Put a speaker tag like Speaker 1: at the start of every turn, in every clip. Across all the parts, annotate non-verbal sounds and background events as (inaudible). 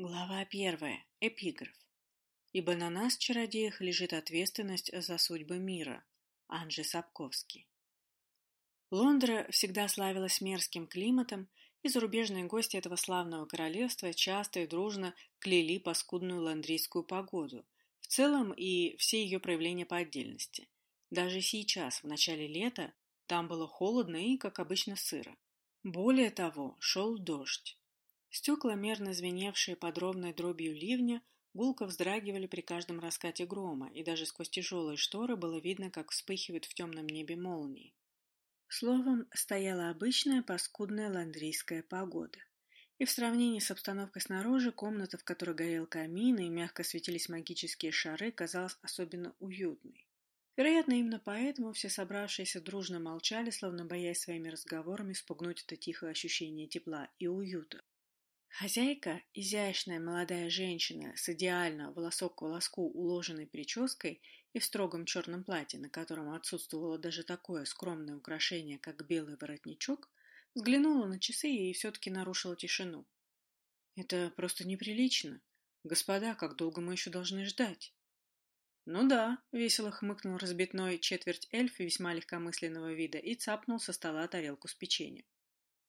Speaker 1: Глава первая. Эпиграф. Ибо на нас, чародеях, лежит ответственность за судьбы мира. Анжи Сапковский. Лондра всегда славилась мерзким климатом, и зарубежные гости этого славного королевства часто и дружно кляли паскудную ландрийскую погоду, в целом и все ее проявления по отдельности. Даже сейчас, в начале лета, там было холодно и, как обычно, сыро. Более того, шел дождь. Стекла, мерно звеневшие под ровной дробью ливня, гулко вздрагивали при каждом раскате грома, и даже сквозь тяжелые шторы было видно, как вспыхивает в темном небе молнии. Словом, стояла обычная паскудная ландрийская погода. И в сравнении с обстановкой снаружи, комната, в которой горел камин и мягко светились магические шары, казалась особенно уютной. Вероятно, именно поэтому все собравшиеся дружно молчали, словно боясь своими разговорами спугнуть это тихое ощущение тепла и уюта. Хозяйка, изящная молодая женщина с идеально волосок к волоску уложенной прической и в строгом черном платье, на котором отсутствовало даже такое скромное украшение, как белый воротничок, взглянула на часы и все-таки нарушила тишину. «Это просто неприлично. Господа, как долго мы еще должны ждать?» «Ну да», — весело хмыкнул разбитной четверть эльф весьма легкомысленного вида и цапнул со стола тарелку с печеньем.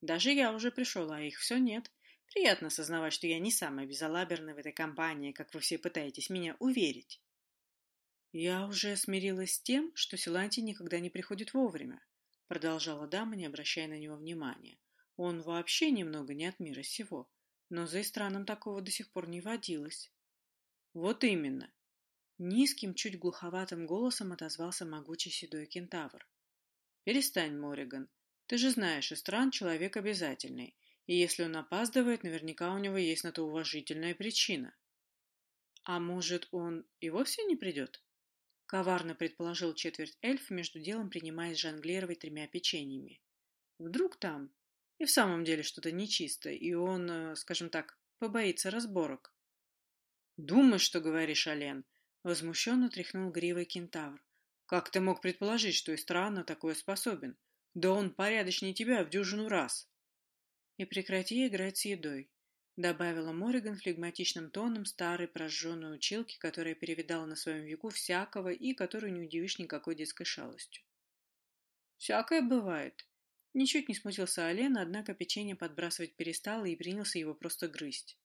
Speaker 1: «Даже я уже пришел, а их все нет. Приятно осознавать, что я не самый безалаберный в этой компании, как вы все пытаетесь меня уверить. Я уже смирилась с тем, что Силанти никогда не приходит вовремя, продолжала дама, не обращая на него внимания. Он вообще немного не от мира сего, но за Истраном такого до сих пор не водилось. Вот именно. Низким, чуть глуховатым голосом отозвался могучий седой кентавр. «Перестань, Мориган. Ты же знаешь, Истран — человек обязательный, и если он опаздывает, наверняка у него есть на то уважительная причина. А может, он и вовсе не придет? Коварно предположил четверть эльф, между делом принимаясь жонглировать тремя печеньями. Вдруг там и в самом деле что-то нечисто, и он, э, скажем так, побоится разборок. «Думаешь, что говоришь, Ален?» — возмущенно тряхнул гривой кентавр. «Как ты мог предположить, что и странно такое способен? Да он порядочнее тебя в дюжину раз!» «И прекрати играть с едой», — добавила Мориган флегматичным тоном старой прожженной училки, которая перевидала на своем веку всякого и которую не удивишь никакой детской шалостью. «Всякое бывает». Ничуть не смутился Ален, однако печенье подбрасывать перестал и принялся его просто грызть.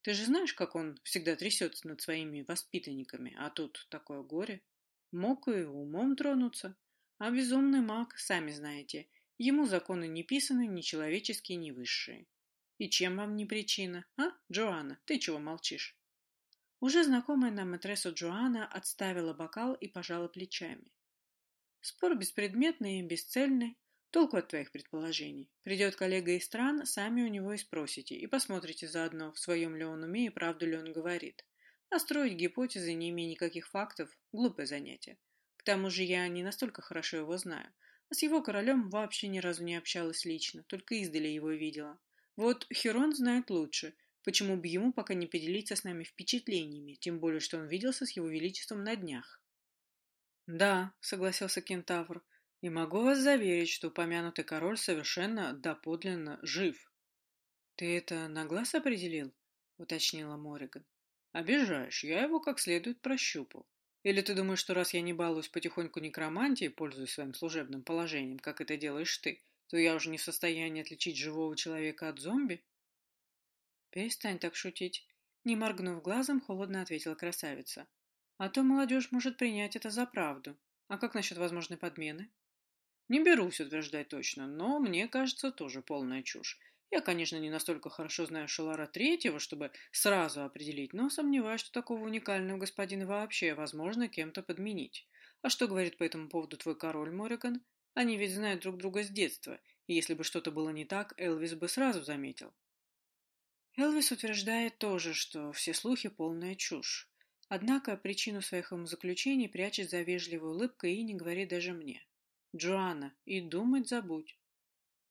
Speaker 1: «Ты же знаешь, как он всегда трясется над своими воспитанниками, а тут такое горе. Мог и умом тронуться. А безумный маг, сами знаете, — Ему законы не писаны, ни человеческие, ни высшие. И чем вам не причина, а, Джоанна? Ты чего молчишь? Уже знакомая нам матресу Джоанна отставила бокал и пожала плечами. Спор беспредметный и бесцельный. Толку от твоих предположений. Придет коллега из стран, сами у него и спросите, и посмотрите заодно, в своем ли он уме и правду ли он говорит. А строить гипотезы, не имея никаких фактов, глупое занятие. К тому же я не настолько хорошо его знаю, а с его королем вообще ни разу не общалась лично, только издали его видела. Вот Херон знает лучше, почему бы ему пока не поделиться с нами впечатлениями, тем более, что он виделся с его величеством на днях. «Да», — согласился кентавр, — «и могу вас заверить, что упомянутый король совершенно доподлинно жив». «Ты это на глаз определил?» — уточнила Мориган. «Обижаешь, я его как следует прощупал. Или ты думаешь, что раз я не балуюсь потихоньку некромантией, пользуясь своим служебным положением, как это делаешь ты, то я уже не в состоянии отличить живого человека от зомби? Перестань так шутить. Не моргнув глазом, холодно ответила красавица. А то молодежь может принять это за правду. А как насчет возможной подмены? Не берусь утверждать точно, но мне кажется, тоже полная чушь. Я, конечно, не настолько хорошо знаю Шелара Третьего, чтобы сразу определить, но сомневаюсь, что такого уникального господина вообще возможно кем-то подменить. А что говорит по этому поводу твой король, Мориган? Они ведь знают друг друга с детства, и если бы что-то было не так, Элвис бы сразу заметил. Элвис утверждает тоже, что все слухи – полная чушь. Однако причину своих умозаключений прячет за вежливой улыбкой и не говорит даже мне. Джоанна, и думать забудь.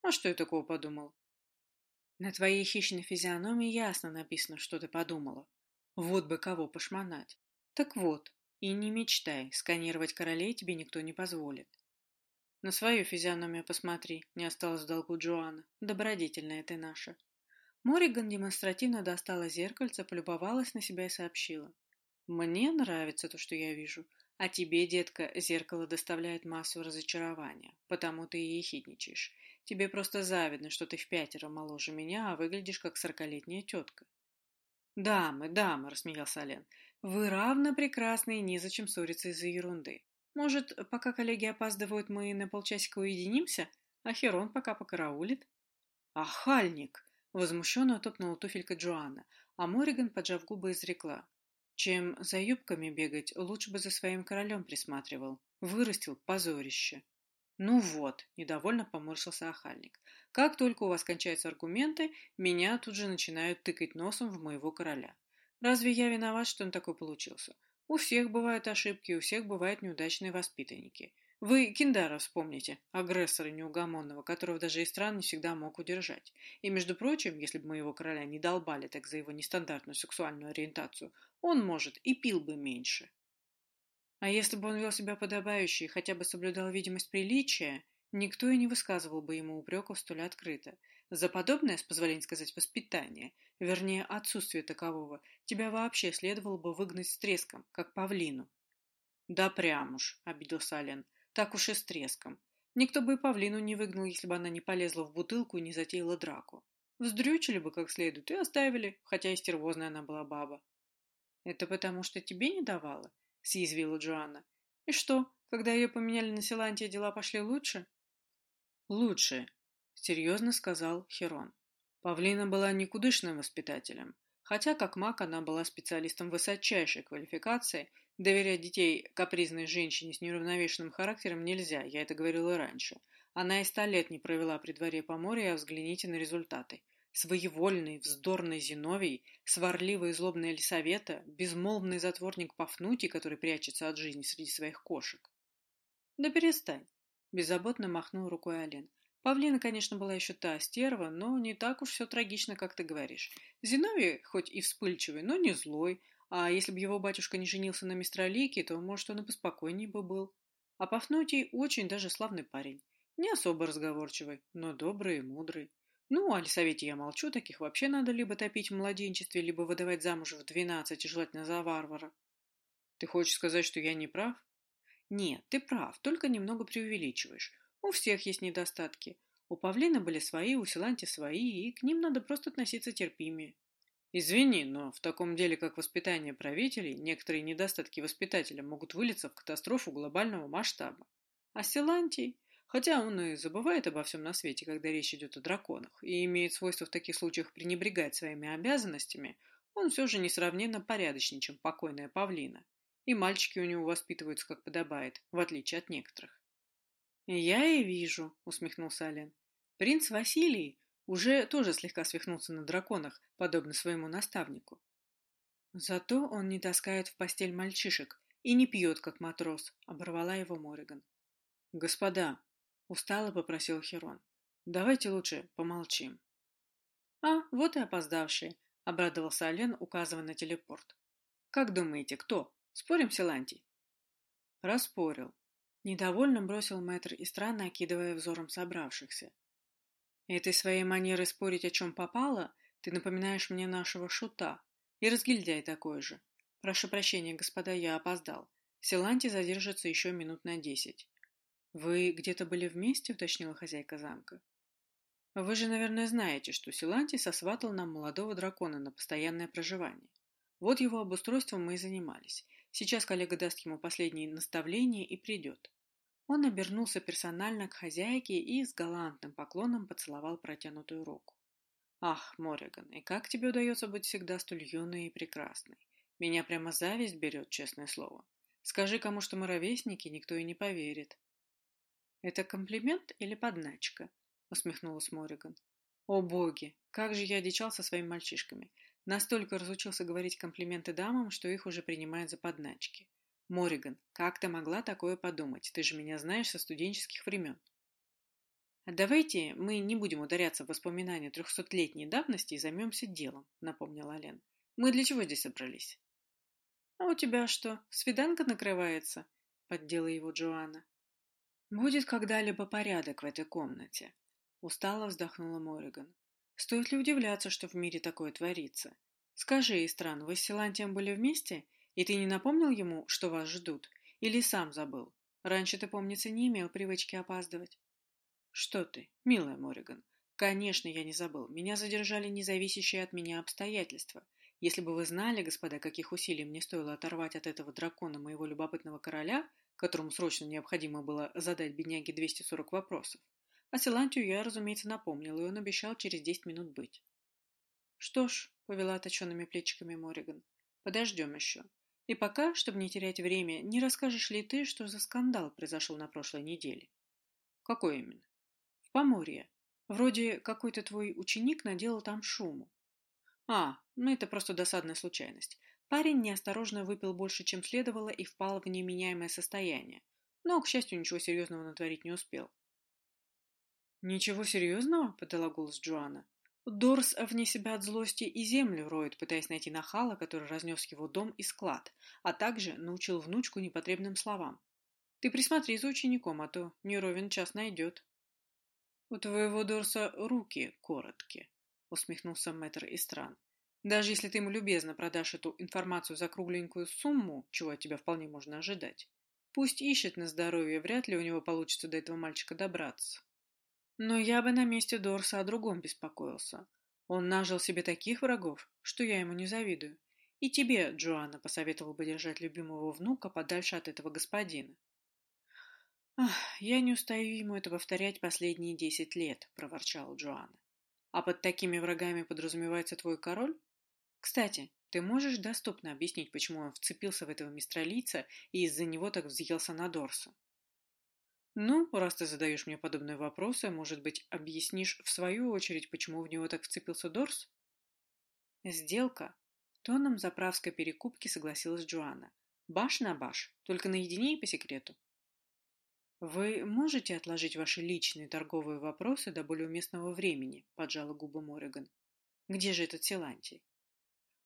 Speaker 1: А что я такого подумал? На твоей хищной физиономии ясно написано, что ты подумала. Вот бы кого пошмонать. Так вот, и не мечтай, сканировать королей тебе никто не позволит. На свою физиономию посмотри, не осталось в долгу Джоанна. Добродетельная ты наша. Мориган демонстративно достала зеркальце, полюбовалась на себя и сообщила. «Мне нравится то, что я вижу, а тебе, детка, зеркало доставляет массу разочарования, потому ты и ехидничаешь. Тебе просто завидно, что ты в пятеро моложе меня, а выглядишь как сорокалетняя тетка». «Дамы, дамы», — рассмеялся Ален, — «вы равно прекрасны и незачем ссориться из-за ерунды. Может, пока коллеги опаздывают, мы на полчасика уединимся, а Херон пока покараулит?» «Ахальник!» — возмущенно утопнула туфелька Джоанна, а Мориган, поджав губы, изрекла. «Чем за юбками бегать, лучше бы за своим королем присматривал. Вырастил позорище». «Ну вот», — недовольно поморщился охальник. «Как только у вас кончаются аргументы, меня тут же начинают тыкать носом в моего короля. Разве я виноват, что он такой получился? У всех бывают ошибки, у всех бывают неудачные воспитанники. Вы Киндара вспомните, агрессора неугомонного, которого даже и стран не всегда мог удержать. И, между прочим, если бы моего короля не долбали так за его нестандартную сексуальную ориентацию, он, может, и пил бы меньше. А если бы он вел себя подобающе и хотя бы соблюдал видимость приличия, никто и не высказывал бы ему упреков столь открыто. За подобное, с позволения сказать, воспитание, вернее, отсутствие такового, тебя вообще следовало бы выгнать с треском, как павлину. «Да прям уж», — обиделся Ален, — «так уж и с треском. Никто бы и павлину не выгнал, если бы она не полезла в бутылку и не затеяла драку. Вздрючили бы как следует и оставили, хотя и стервозная она была баба». «Это потому, что тебе не давала?» — съязвила Джоанна. «И что, когда ее поменяли на Силантия, дела пошли лучше?» «Лучше», — серьезно сказал Херон. Павлина была никудышным воспитателем, хотя как маг она была специалистом высочайшей квалификации, доверять детей капризной женщине с неуравновешенным характером нельзя, я это говорила раньше. Она и ста лет не провела при дворе Поморья, а взгляните на результаты. Своевольный, вздорный Зиновий, сварливый и злобный Елисавета, безмолвный затворник Пафнутий, который прячется от жизни среди своих кошек. Да перестань, беззаботно махнул рукой Олен. Павлина, конечно, была еще та стерва, но не так уж все трагично, как ты говоришь. Зиновий хоть и вспыльчивый, но не злой, а если бы его батюшка не женился на мистралике, то, может, он и поспокойнее бы был. А Пафнутий очень даже славный парень. Не особо разговорчивый, но добрый и мудрый. Ну, о лесовете я молчу, таких вообще надо либо топить в младенчестве, либо выдавать замуж в двенадцать, желательно за варвара. Ты хочешь сказать, что я не прав? Нет, ты прав, только немного преувеличиваешь. У всех есть недостатки. У Павлина были свои, у Силанти свои, и к ним надо просто относиться терпимее. Извини, но в таком деле, как воспитание правителей, некоторые недостатки воспитателя могут вылиться в катастрофу глобального масштаба. А Силантий... Хотя он и забывает обо всем на свете, когда речь идет о драконах, и имеет свойство в таких случаях пренебрегать своими обязанностями, он все же несравненно порядочнее, чем покойная павлина. И мальчики у него воспитываются как подобает, в отличие от некоторых. «Я и вижу», — усмехнулся Ален. «Принц Василий уже тоже слегка свихнулся на драконах, подобно своему наставнику. Зато он не таскает в постель мальчишек и не пьет, как матрос», — оборвала его Мориган. «Господа», Устало попросил Херон. Давайте лучше помолчим. А, вот и опоздавшие, обрадовался Ален, указывая на телепорт. Как думаете, кто? Спорим, Силантий? Распорил. Недовольно бросил мэтр и странно окидывая взором собравшихся. Этой своей манерой спорить, о чем попало, ты напоминаешь мне нашего шута. И разгильдяй такой же. Прошу прощения, господа, я опоздал. Силанти задержится еще минут на десять. «Вы где-то были вместе?» — уточнила хозяйка замка. «Вы же, наверное, знаете, что Силанти сосватал нам молодого дракона на постоянное проживание. Вот его обустройством мы и занимались. Сейчас коллега даст ему последние наставления и придет». Он обернулся персонально к хозяйке и с галантным поклоном поцеловал протянутую руку. «Ах, Мориган, и как тебе удается быть всегда столь юной и прекрасной? Меня прямо зависть берет, честное слово. Скажи кому, что мы ровесники, никто и не поверит». «Это комплимент или подначка?» — усмехнулась Мориган. «О боги! Как же я одичал со своими мальчишками! Настолько разучился говорить комплименты дамам, что их уже принимают за подначки. Мориган, как ты могла такое подумать? Ты же меня знаешь со студенческих времен». «А давайте мы не будем ударяться в воспоминания трехсотлетней давности и займемся делом», — напомнила Лен. «Мы для чего здесь собрались?» «А у тебя что, свиданка накрывается?» — поддела его Джоанна. «Будет когда-либо порядок в этой комнате», — устало вздохнула Мориган. Стоит ли удивляться, что в мире такое творится? Скажи, Истран, вы с Силантием были вместе? И ты не напомнил ему, что вас ждут? Или сам забыл? Раньше ты, помнится, не имел привычки опаздывать. Что ты, милая Мориган? Конечно, я не забыл. Меня задержали независящие от меня обстоятельства. Если бы вы знали, господа, каких усилий мне стоило оторвать от этого дракона моего любопытного короля, которому срочно необходимо было задать бедняге 240 вопросов. А Силантию я, разумеется, напомнил, и он обещал через 10 минут быть. Что ж, повела точенными плечиками Мориган, подождем еще. И пока, чтобы не терять время, не расскажешь ли ты, что за скандал произошел на прошлой неделе? Какой именно? В Поморье. Вроде какой-то твой ученик наделал там шуму. А, ну это просто досадная случайность. Парень неосторожно выпил больше, чем следовало, и впал в неменяемое состояние. Но, к счастью, ничего серьезного натворить не успел. «Ничего серьезного?» — подала голос Джоанна. Дорс вне себя от злости и землю роет, пытаясь найти нахала, который разнес его дом и склад, а также научил внучку непотребным словам. «Ты присмотри за учеником, а то не ровен час найдет». «У твоего Дорса руки короткие», — усмехнулся мэтр Истран. Даже если ты ему любезно продашь эту информацию за кругленькую сумму, чего от тебя вполне можно ожидать, пусть ищет на здоровье, вряд ли у него получится до этого мальчика добраться. Но я бы на месте Дорса о другом беспокоился. Он нажил себе таких врагов, что я ему не завидую. И тебе, Джоанна, посоветовал бы держать любимого внука подальше от этого господина. «Ах, я не устаю ему это повторять последние десять лет», — проворчала Джоанна. «А под такими врагами подразумевается твой король?» Кстати, ты можешь доступно объяснить, почему он вцепился в этого мистралийца и из-за него так взъелся на Дорса? Ну, раз ты задаешь мне подобные вопросы, может быть, объяснишь в свою очередь, почему в него так вцепился Дорс? Сделка. Тоном заправской перекупки согласилась Джоанна. Баш на баш, только наедине и по секрету. Вы можете отложить ваши личные торговые вопросы до более уместного времени, поджала губы Мориган. Где же этот Силантий?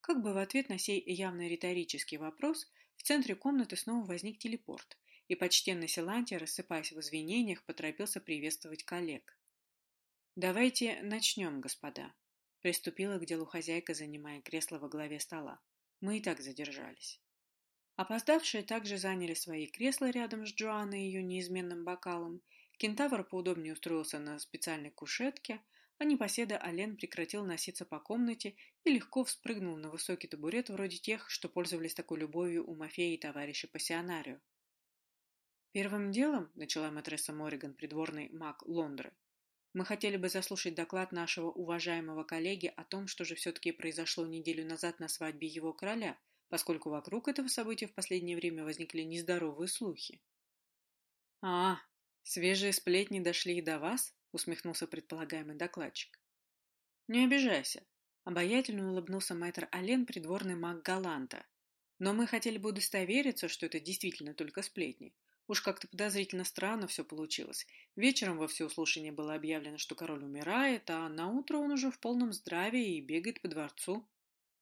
Speaker 1: Как бы в ответ на сей явно риторический вопрос в центре комнаты снова возник телепорт, и почтенный Силантий, рассыпаясь в извинениях, поторопился приветствовать коллег. «Давайте начнем, господа», — приступила к делу хозяйка, занимая кресло во главе стола. «Мы и так задержались». Опоздавшие также заняли свои кресла рядом с Джоанной и ее неизменным бокалом. Кентавр поудобнее устроился на специальной кушетке, а непоседа Ален прекратил носиться по комнате и легко вспрыгнул на высокий табурет вроде тех, что пользовались такой любовью у Мафея и товарища пассионарио. «Первым делом», — начала матресса Мориган, придворный маг Лондры, «мы хотели бы заслушать доклад нашего уважаемого коллеги о том, что же все-таки произошло неделю назад на свадьбе его короля, поскольку вокруг этого события в последнее время возникли нездоровые слухи». «А, свежие сплетни дошли и до вас?» Усмехнулся предполагаемый докладчик. Не обижайся, обаятельно улыбнулся мэтр Ален, придворный маг Галанта. Но мы хотели бы удостовериться, что это действительно только сплетни. Уж как-то подозрительно странно все получилось. Вечером во всеуслушание было объявлено, что король умирает, а на утро он уже в полном здравии и бегает по дворцу.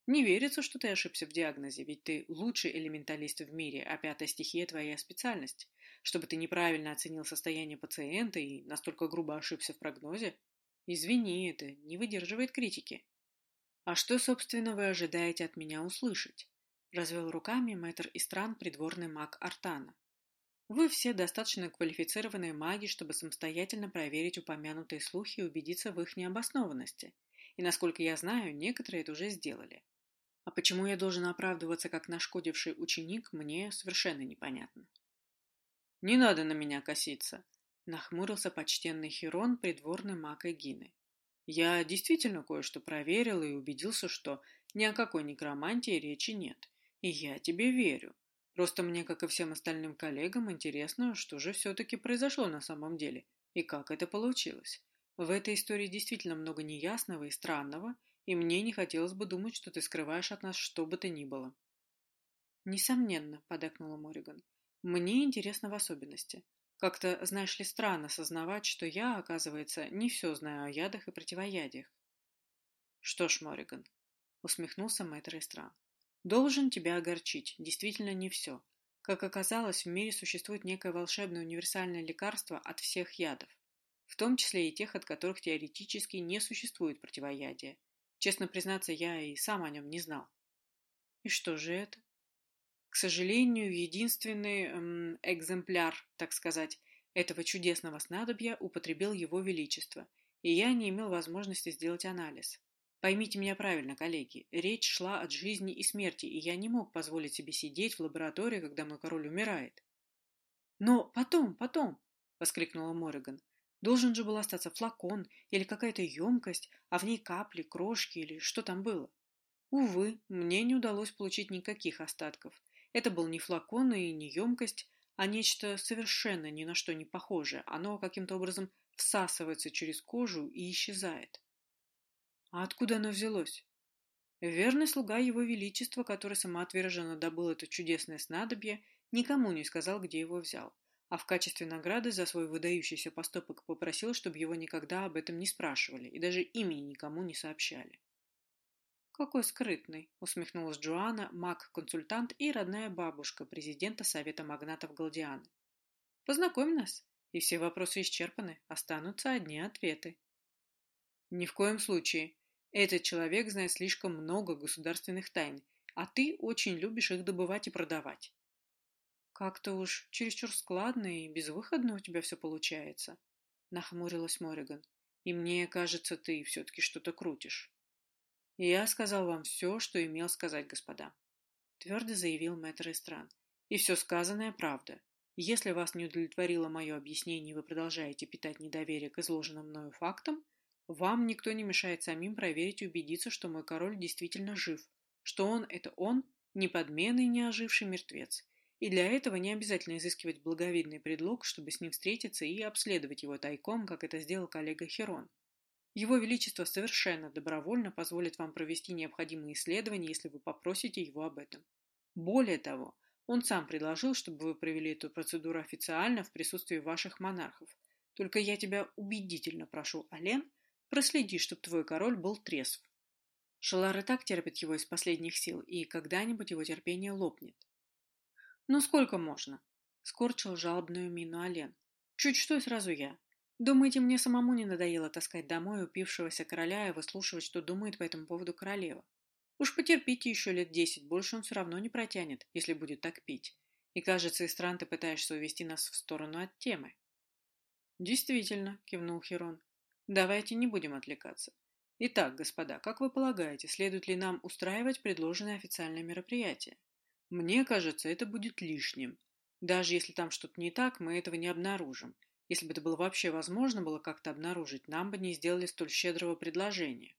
Speaker 1: Не верится, что ты ошибся в диагнозе, ведь ты лучший элементалист в мире, а пятая стихия – твоя специальность чтобы ты неправильно оценил состояние пациента и настолько грубо ошибся в прогнозе? Извини, это не выдерживает критики. А что, собственно, вы ожидаете от меня услышать? Развел руками мэтр Истран, придворный маг Артана. Вы все достаточно квалифицированные маги, чтобы самостоятельно проверить упомянутые слухи и убедиться в их необоснованности. И, насколько я знаю, некоторые это уже сделали. А почему я должен оправдываться как нашкодивший ученик, мне совершенно непонятно. «Не надо на меня коситься», — нахмурился почтенный Херон, придворный маг Эгины. «Я действительно кое-что проверил и убедился, что ни о какой некромантии речи нет. И я тебе верю. Просто мне, как и всем остальным коллегам, интересно, что же все-таки произошло на самом деле и как это получилось. В этой истории действительно много неясного и странного, и мне не хотелось бы думать, что ты скрываешь от нас что бы то ни было». «Несомненно», — подакнула Мориган. Мне интересно в особенности. Как-то, знаешь ли, странно сознавать, что я, оказывается, не все знаю о ядах и противоядиях. Что ж, Мориган, усмехнулся мэтр Эстран, должен тебя огорчить, действительно не все. Как оказалось, в мире существует некое волшебное универсальное лекарство от всех ядов. в том числе и тех, от которых теоретически не существует противоядия. Честно признаться, я и сам о нем не знал. И что же это? К сожалению, единственный экземпляр, так сказать, этого чудесного снадобья употребил его величество, и я не имел возможности сделать анализ. Поймите меня правильно, коллеги, речь шла от жизни и смерти, и я не мог позволить себе сидеть в лаборатории, когда мой король умирает. «Но потом, потом!» — воскликнула Морриган. «Должен же был остаться флакон или какая-то емкость, а в ней капли, крошки или что там было?» Увы, мне не удалось получить никаких остатков. Это был не флакон и не емкость, а нечто совершенно ни на что не похожее. Оно каким-то образом всасывается через кожу и исчезает. А откуда оно взялось? Верный слуга Его Величества, который самоотверженно добыл это чудесное снадобье, никому не сказал, где его взял, а в качестве награды за свой выдающийся поступок попросил, чтобы его никогда об этом не спрашивали и даже имени никому не сообщали. «Какой скрытный!» — усмехнулась Джоанна, маг-консультант и родная бабушка президента Совета магнатов Галдианы. «Познакомь нас, и все вопросы исчерпаны, останутся одни ответы». «Ни в коем случае. Этот человек знает слишком много государственных тайн, а ты очень любишь их добывать и продавать». «Как-то уж чересчур складно и безвыходно у тебя все получается», — нахмурилась Морриган. «И мне кажется, ты все-таки что-то крутишь». «Я сказал вам все, что имел сказать, господа», — твердо заявил мэтр Истран. «И все сказанное правда. Если вас не удовлетворило мое объяснение и вы продолжаете питать недоверие к изложенным мною фактам, вам никто не мешает самим проверить и убедиться, что мой король действительно жив, что он — это он, не подменный, не оживший мертвец. И для этого не обязательно изыскивать благовидный предлог, чтобы с ним встретиться и обследовать его тайком, как это сделал коллега Херон. Его Величество совершенно добровольно позволит вам провести необходимые исследования, если вы попросите его об этом. Более того, он сам предложил, чтобы вы провели эту процедуру официально в присутствии ваших монархов. Только я тебя убедительно прошу, Ален, проследи, чтобы твой король был трезв. Шалар и так терпит его из последних сил, и когда-нибудь его терпение лопнет. «Ну сколько можно?» — скорчил жалобную мину Ален. «Чуть что и сразу я. Думаете, мне самому не надоело таскать домой упившегося короля и выслушивать, что думает по этому поводу королева? Уж потерпите еще лет десять, больше он все равно не протянет, если будет так пить. И, кажется, Истран, ты пытаешься увести нас в сторону от темы. Действительно, кивнул Херон. Давайте не будем отвлекаться. Итак, господа, как вы полагаете, следует ли нам устраивать предложенное официальное мероприятие? Мне кажется, это будет лишним. Даже если там что-то не так, мы этого не обнаружим, если бы это было вообще возможно было как-то обнаружить, нам бы не сделали столь щедрого предложения.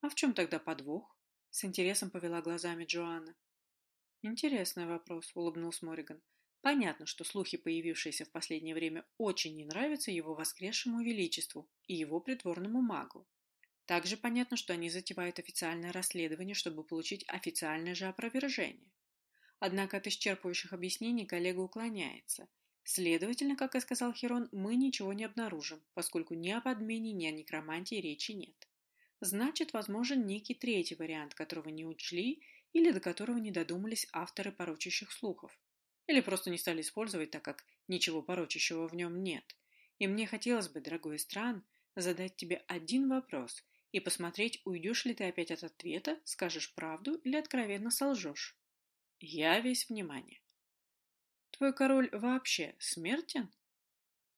Speaker 1: А в чем тогда подвох? С интересом повела глазами Джоанна. Интересный вопрос, улыбнулся Мориган. Понятно, что слухи, появившиеся в последнее время, очень не нравятся его воскресшему величеству и его притворному магу. Также понятно, что они затевают официальное расследование, чтобы получить официальное же опровержение. Однако от исчерпывающих объяснений коллега уклоняется – Следовательно, как и сказал Херон, мы ничего не обнаружим, поскольку ни о подмене, ни о некромантии речи нет. Значит, возможен некий третий вариант, которого не учли или до которого не додумались авторы порочащих слухов. Или просто не стали использовать, так как ничего порочащего в нем нет. И мне хотелось бы, дорогой стран, задать тебе один вопрос и посмотреть, уйдешь ли ты опять от ответа, скажешь правду или откровенно солжешь. Я весь внимание. Твой король вообще смертен?»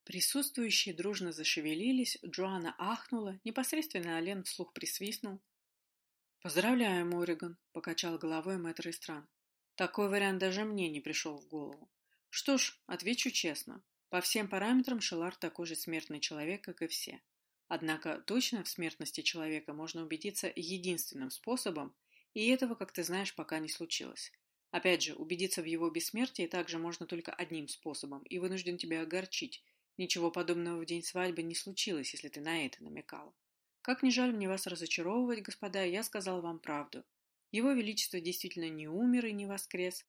Speaker 1: Присутствующие дружно зашевелились, Джоанна ахнула, непосредственно Ален вслух присвистнул. «Поздравляю, Мориган», — покачал головой мэтр из стран. «Такой вариант даже мне не пришел в голову. Что ж, отвечу честно. По всем параметрам Шелар такой же смертный человек, как и все. Однако точно в смертности человека можно убедиться единственным способом, и этого, как ты знаешь, пока не случилось. Опять же, убедиться в его бессмертии также можно только одним способом, и вынужден тебя огорчить. Ничего подобного в день свадьбы не случилось, если ты на это намекала. Как ни жаль мне вас разочаровывать, господа, я сказал вам правду. Его Величество действительно не умер и не воскрес,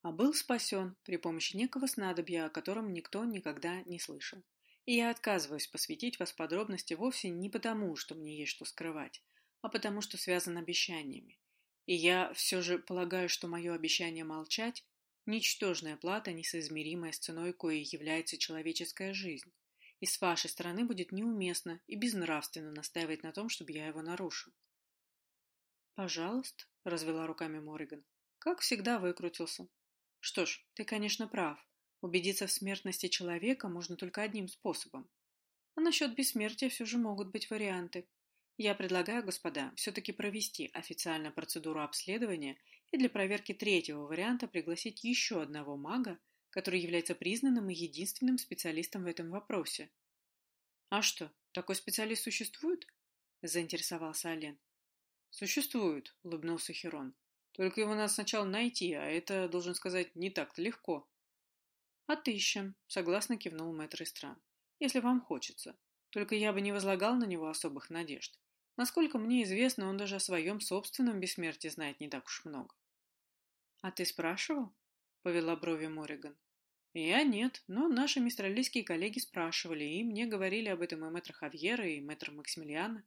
Speaker 1: а был спасен при помощи некого снадобья, о котором никто никогда не слышал. И я отказываюсь посвятить вас подробности вовсе не потому, что мне есть что скрывать, а потому что связан обещаниями. И я все же полагаю, что мое обещание молчать – ничтожная плата, несоизмеримая с ценой, коей является человеческая жизнь. И с вашей стороны будет неуместно и безнравственно настаивать на том, чтобы я его нарушил. «Пожалуйста», — развела руками Морриган. «Как всегда выкрутился. Что ж, ты, конечно, прав. Убедиться в смертности человека можно только одним способом. А насчет бессмертия все же могут быть варианты. Я предлагаю, господа, все-таки провести официальную процедуру обследования и для проверки третьего варианта пригласить еще одного мага, который является признанным и единственным специалистом в этом вопросе. «А что, такой специалист существует?» – заинтересовался Ален. «Существует», – улыбнулся Херон. «Только его надо сначала найти, а это, должен сказать, не так-то легко». «Отыщем», – согласно кивнул мэтр стран. «Если вам хочется. Только я бы не возлагал на него особых надежд. Насколько мне известно, он даже о своем собственном бессмертии знает не так уж много. «А ты спрашивал?» — повела брови Мориган. «Я нет, но наши мистралийские коллеги спрашивали, и мне говорили об этом и мэтр Хавьера, и мэтр Максимилиана.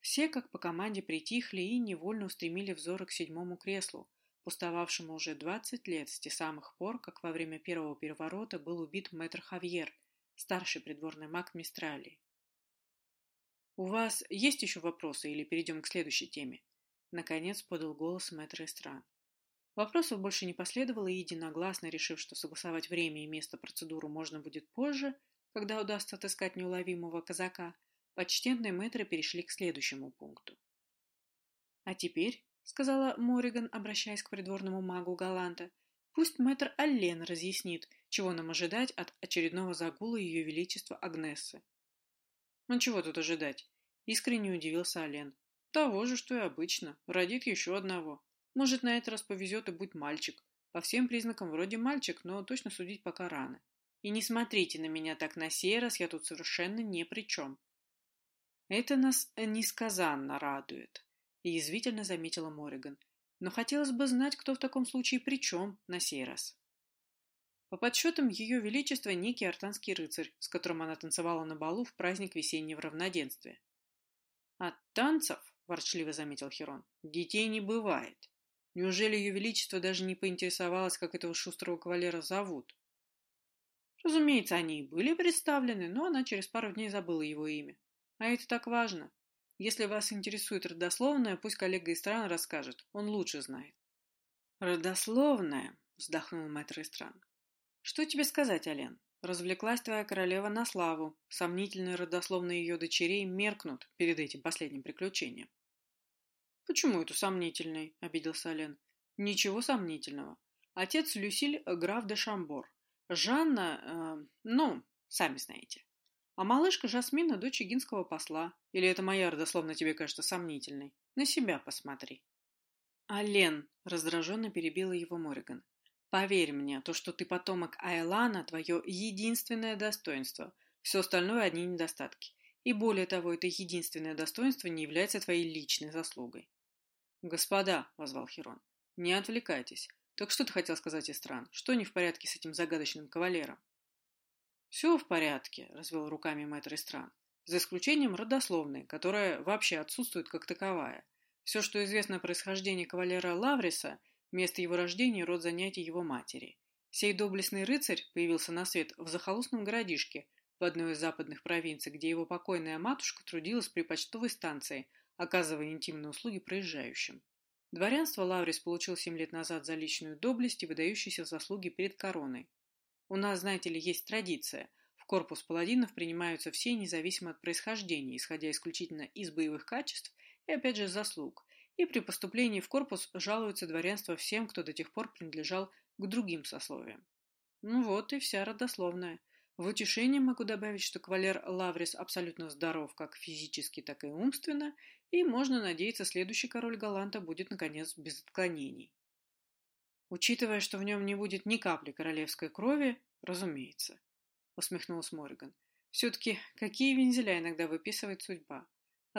Speaker 1: Все, как по команде, притихли и невольно устремили взоры к седьмому креслу, пустовавшему уже двадцать лет с тех самых пор, как во время первого переворота был убит мэтр Хавьер, старший придворный маг Мистралии. «У вас есть еще вопросы или перейдем к следующей теме?» Наконец подал голос мэтр Эстран. Вопросов больше не последовало, и единогласно решив, что согласовать время и место процедуру можно будет позже, когда удастся отыскать неуловимого казака, почтенные мэтры перешли к следующему пункту. «А теперь», — сказала Мориган, обращаясь к придворному магу Галанта, «пусть мэтр Аллен разъяснит, чего нам ожидать от очередного загула Ее Величества Агнессы». «Ну чего тут ожидать?» — искренне удивился Ален. «Того же, что и обычно. Родит еще одного. Может, на этот раз повезет и будет мальчик. По всем признакам вроде мальчик, но точно судить пока рано. И не смотрите на меня так на сей раз, я тут совершенно ни при чем». «Это нас несказанно радует», — язвительно заметила Мориган. «Но хотелось бы знать, кто в таком случае при чем на сей раз». По подсчетам Ее Величества некий артанский рыцарь, с которым она танцевала на балу в праздник весеннего равноденствия. «От танцев, — ворчливо заметил Херон, — детей не бывает. Неужели Ее Величество даже не поинтересовалось, как этого шустрого кавалера зовут?» Разумеется, они и были представлены, но она через пару дней забыла его имя. А это так важно. Если вас интересует родословная, пусть коллега из стран расскажет, он лучше знает. «Родословная», — вздохнул мэтр Истран. Что тебе сказать, Ален? Развлеклась твоя королева на славу. Сомнительные родословные ее дочерей меркнут перед этим последним приключением. «Почему это сомнительный?» – обиделся Ален. «Ничего сомнительного. Отец Люсиль – граф де Шамбор. Жанна, э, ну, сами знаете. А малышка Жасмина – дочь егинского посла. Или это моя родословно тебе кажется сомнительной? На себя посмотри». «Ален!» – раздраженно перебила его Мориган. Поверь мне, то, что ты потомок Айлана, твое единственное достоинство. Все остальное одни недостатки. И более того, это единственное достоинство не является твоей личной заслугой. «Господа», — возвал Херон, — «не отвлекайтесь. Так что ты хотел сказать, Истран? Что не в порядке с этим загадочным кавалером?» «Все в порядке», — развел руками мэтр Истран, «за исключением родословной, которая вообще отсутствует как таковая. Все, что известно о происхождении кавалера Лавриса, Место его рождения – род занятий его матери. Сей доблестный рыцарь появился на свет в захолустном городишке в одной из западных провинций, где его покойная матушка трудилась при почтовой станции, оказывая интимные услуги проезжающим. Дворянство Лаврис получил семь лет назад за личную доблесть и выдающиеся заслуги перед короной. У нас, знаете ли, есть традиция. В корпус паладинов принимаются все независимо от происхождения, исходя исключительно из боевых качеств и, опять же, заслуг и при поступлении в корпус жалуется дворянство всем, кто до тех пор принадлежал к другим сословиям. Ну вот и вся родословная. В утешение могу добавить, что кавалер Лаврис абсолютно здоров как физически, так и умственно, и можно надеяться, следующий король Галанта будет, наконец, без отклонений. Учитывая, что в нем не будет ни капли королевской крови, разумеется, усмехнулся Морган. Все-таки какие вензеля иногда выписывает судьба?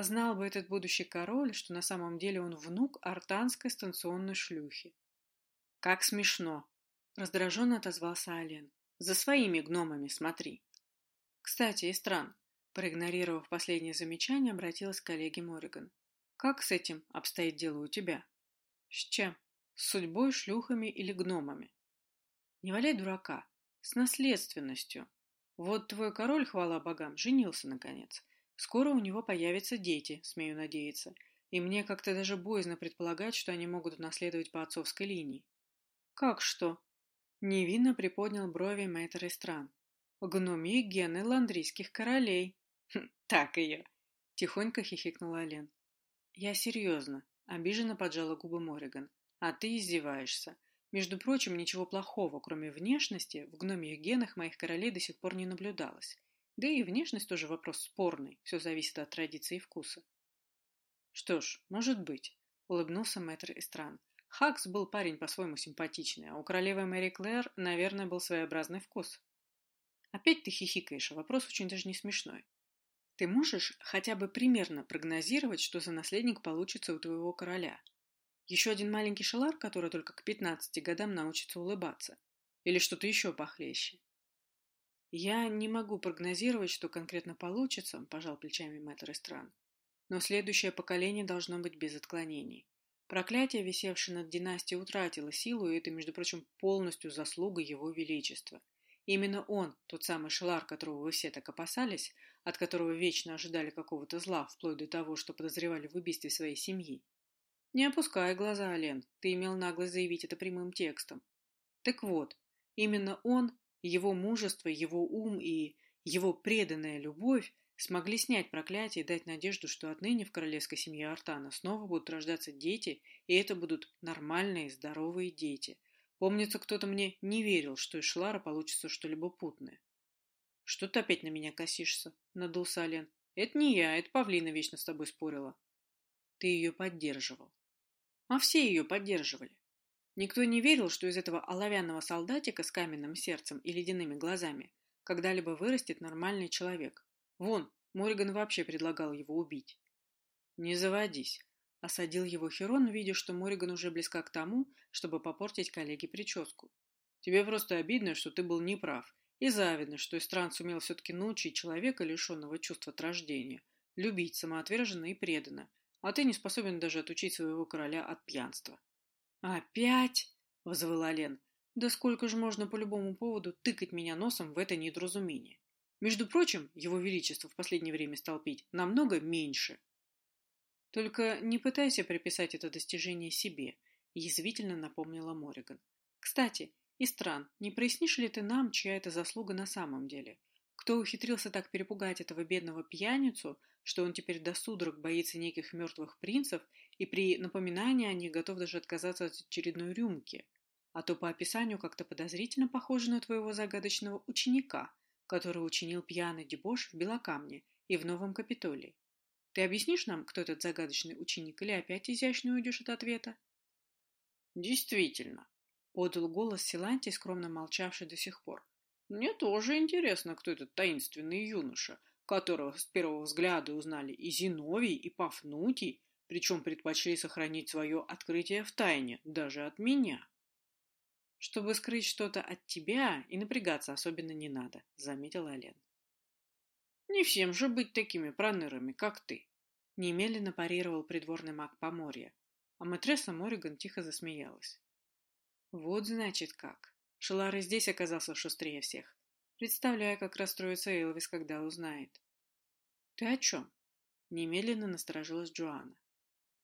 Speaker 1: Знал бы этот будущий король, что на самом деле он внук артанской станционной шлюхи. «Как смешно!» — раздраженно отозвался Ален. «За своими гномами смотри!» «Кстати, Истран!» — проигнорировав последнее замечание, обратилась к коллеге Мориган. «Как с этим обстоит дело у тебя?» «С чем? С судьбой, шлюхами или гномами?» «Не валяй дурака. С наследственностью. Вот твой король, хвала богам, женился наконец. Скоро у него появятся дети, смею надеяться. И мне как-то даже боязно предполагать, что они могут унаследовать по отцовской линии. Как что? Невинно приподнял брови мэтр из стран. Гномии гены ландрийских королей. Хм, так ее. Тихонько хихикнула Лен. Я серьезно. Обиженно поджала губы Мориган. А ты издеваешься. Между прочим, ничего плохого, кроме внешности, в гномиях генах моих королей до сих пор не наблюдалось. Да и внешность тоже вопрос спорный, все зависит от традиции и вкуса. Что ж, может быть, улыбнулся мэтр Эстран. Хакс был парень по-своему симпатичный, а у королевы Мэри Клэр, наверное, был своеобразный вкус. Опять ты хихикаешь, а вопрос очень даже не смешной. Ты можешь хотя бы примерно прогнозировать, что за наследник получится у твоего короля? Еще один маленький шалар, который только к 15 годам научится улыбаться? Или что-то еще похлеще? Я не могу прогнозировать, что конкретно получится, пожал плечами мэтр стран. Но следующее поколение должно быть без отклонений. Проклятие, висевшее над династией, утратило силу, и это, между прочим, полностью заслуга его величества. Именно он, тот самый Шелар, которого вы все так опасались, от которого вечно ожидали какого-то зла, вплоть до того, что подозревали в убийстве своей семьи. Не опускай глаза, Ален, ты имел наглость заявить это прямым текстом. Так вот, именно он, его мужество, его ум и его преданная любовь смогли снять проклятие и дать надежду, что отныне в королевской семье Артана снова будут рождаться дети, и это будут нормальные, здоровые дети. Помнится, кто-то мне не верил, что из Шлара получится что-либо путное. — Что ты опять на меня косишься? — надулся Ален. — Это не я, это Павлина вечно с тобой спорила. Ты ее поддерживал. А все ее поддерживали. Никто не верил, что из этого оловянного солдатика с каменным сердцем и ледяными глазами когда-либо вырастет нормальный человек, Вон, Мориган вообще предлагал его убить. Не заводись. Осадил его Херон, видя, что Мориган уже близка к тому, чтобы попортить коллеге прическу. Тебе просто обидно, что ты был неправ, и завидно, что Истран сумел все-таки научить человека, лишенного чувства от рождения, любить самоотверженно и преданно, а ты не способен даже отучить своего короля от пьянства. «Опять?» — взвыла Лен. «Да сколько же можно по любому поводу тыкать меня носом в это недоразумение?» Между прочим, его величество в последнее время стал пить намного меньше. Только не пытайся приписать это достижение себе, язвительно напомнила Мориган. Кстати, Истран, не прояснишь ли ты нам, чья это заслуга на самом деле? Кто ухитрился так перепугать этого бедного пьяницу, что он теперь до судорог боится неких мертвых принцев и при напоминании о них готов даже отказаться от очередной рюмки? А то по описанию как-то подозрительно похоже на твоего загадочного ученика, который учинил пьяный дебош в Белокамне и в Новом Капитолии. Ты объяснишь нам, кто этот загадочный ученик, или опять изящно уйдешь от ответа? Действительно, подал голос Силантий, скромно молчавший до сих пор. Мне тоже интересно, кто этот таинственный юноша, которого с первого взгляда узнали и Зиновий, и Пафнутий, причем предпочли сохранить свое открытие в тайне, даже от меня. Чтобы скрыть что-то от тебя, и напрягаться особенно не надо, заметила Лен. Не всем же быть такими пронырами, как ты, немедленно парировал придворный маг Поморья, а матресса Мориган тихо засмеялась. Вот значит как. Шелар и здесь оказался шустрее всех. Представляю, как расстроится Элвис, когда узнает. Ты о чем? Немедленно насторожилась Джоанна.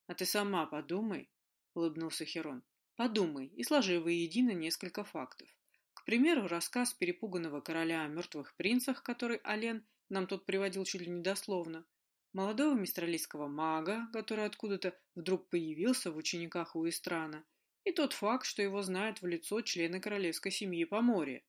Speaker 1: А ты сама подумай, улыбнулся Херон. Подумай и сложи воедино несколько фактов. К примеру, рассказ перепуганного короля о мертвых принцах, который Ален нам тут приводил чуть ли не дословно, молодого мистралийского мага, который откуда-то вдруг появился в учениках у Истрана, и тот факт, что его знают в лицо члены королевской семьи по море.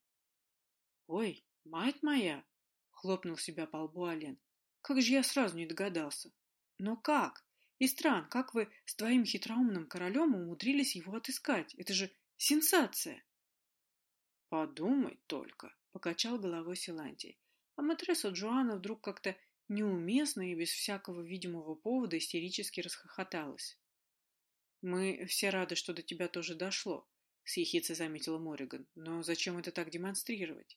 Speaker 1: «Ой, мать моя!» — хлопнул себя по лбу Ален. «Как же я сразу не догадался! Но как? И стран, как вы с твоим хитроумным королем умудрились его отыскать? Это же сенсация!» «Подумай только!» — покачал головой Силантий. А матресса Джоанна вдруг как-то неуместно и без всякого видимого повода истерически расхохоталась. «Мы все рады, что до тебя тоже дошло», — с заметила Мориган. «Но зачем это так демонстрировать?»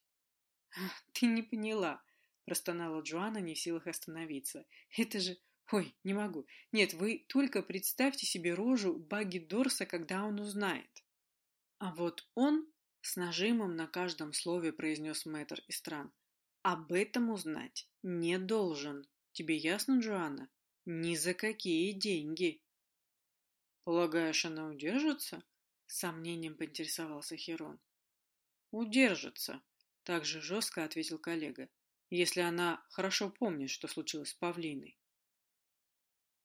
Speaker 1: (laughs) «Ты не поняла», — простонала Джоанна, не в силах остановиться. «Это же Ой, не могу. Нет, вы только представьте себе рожу Багги Дорса, когда он узнает. А вот он с нажимом на каждом слове произнес мэтр Истран. об этом узнать не должен. Тебе ясно, Джоанна? Ни за какие деньги. Полагаешь, она удержится? Сомнением поинтересовался Херон. Удержится, также жестко ответил коллега, если она хорошо помнит, что случилось с Павлиной.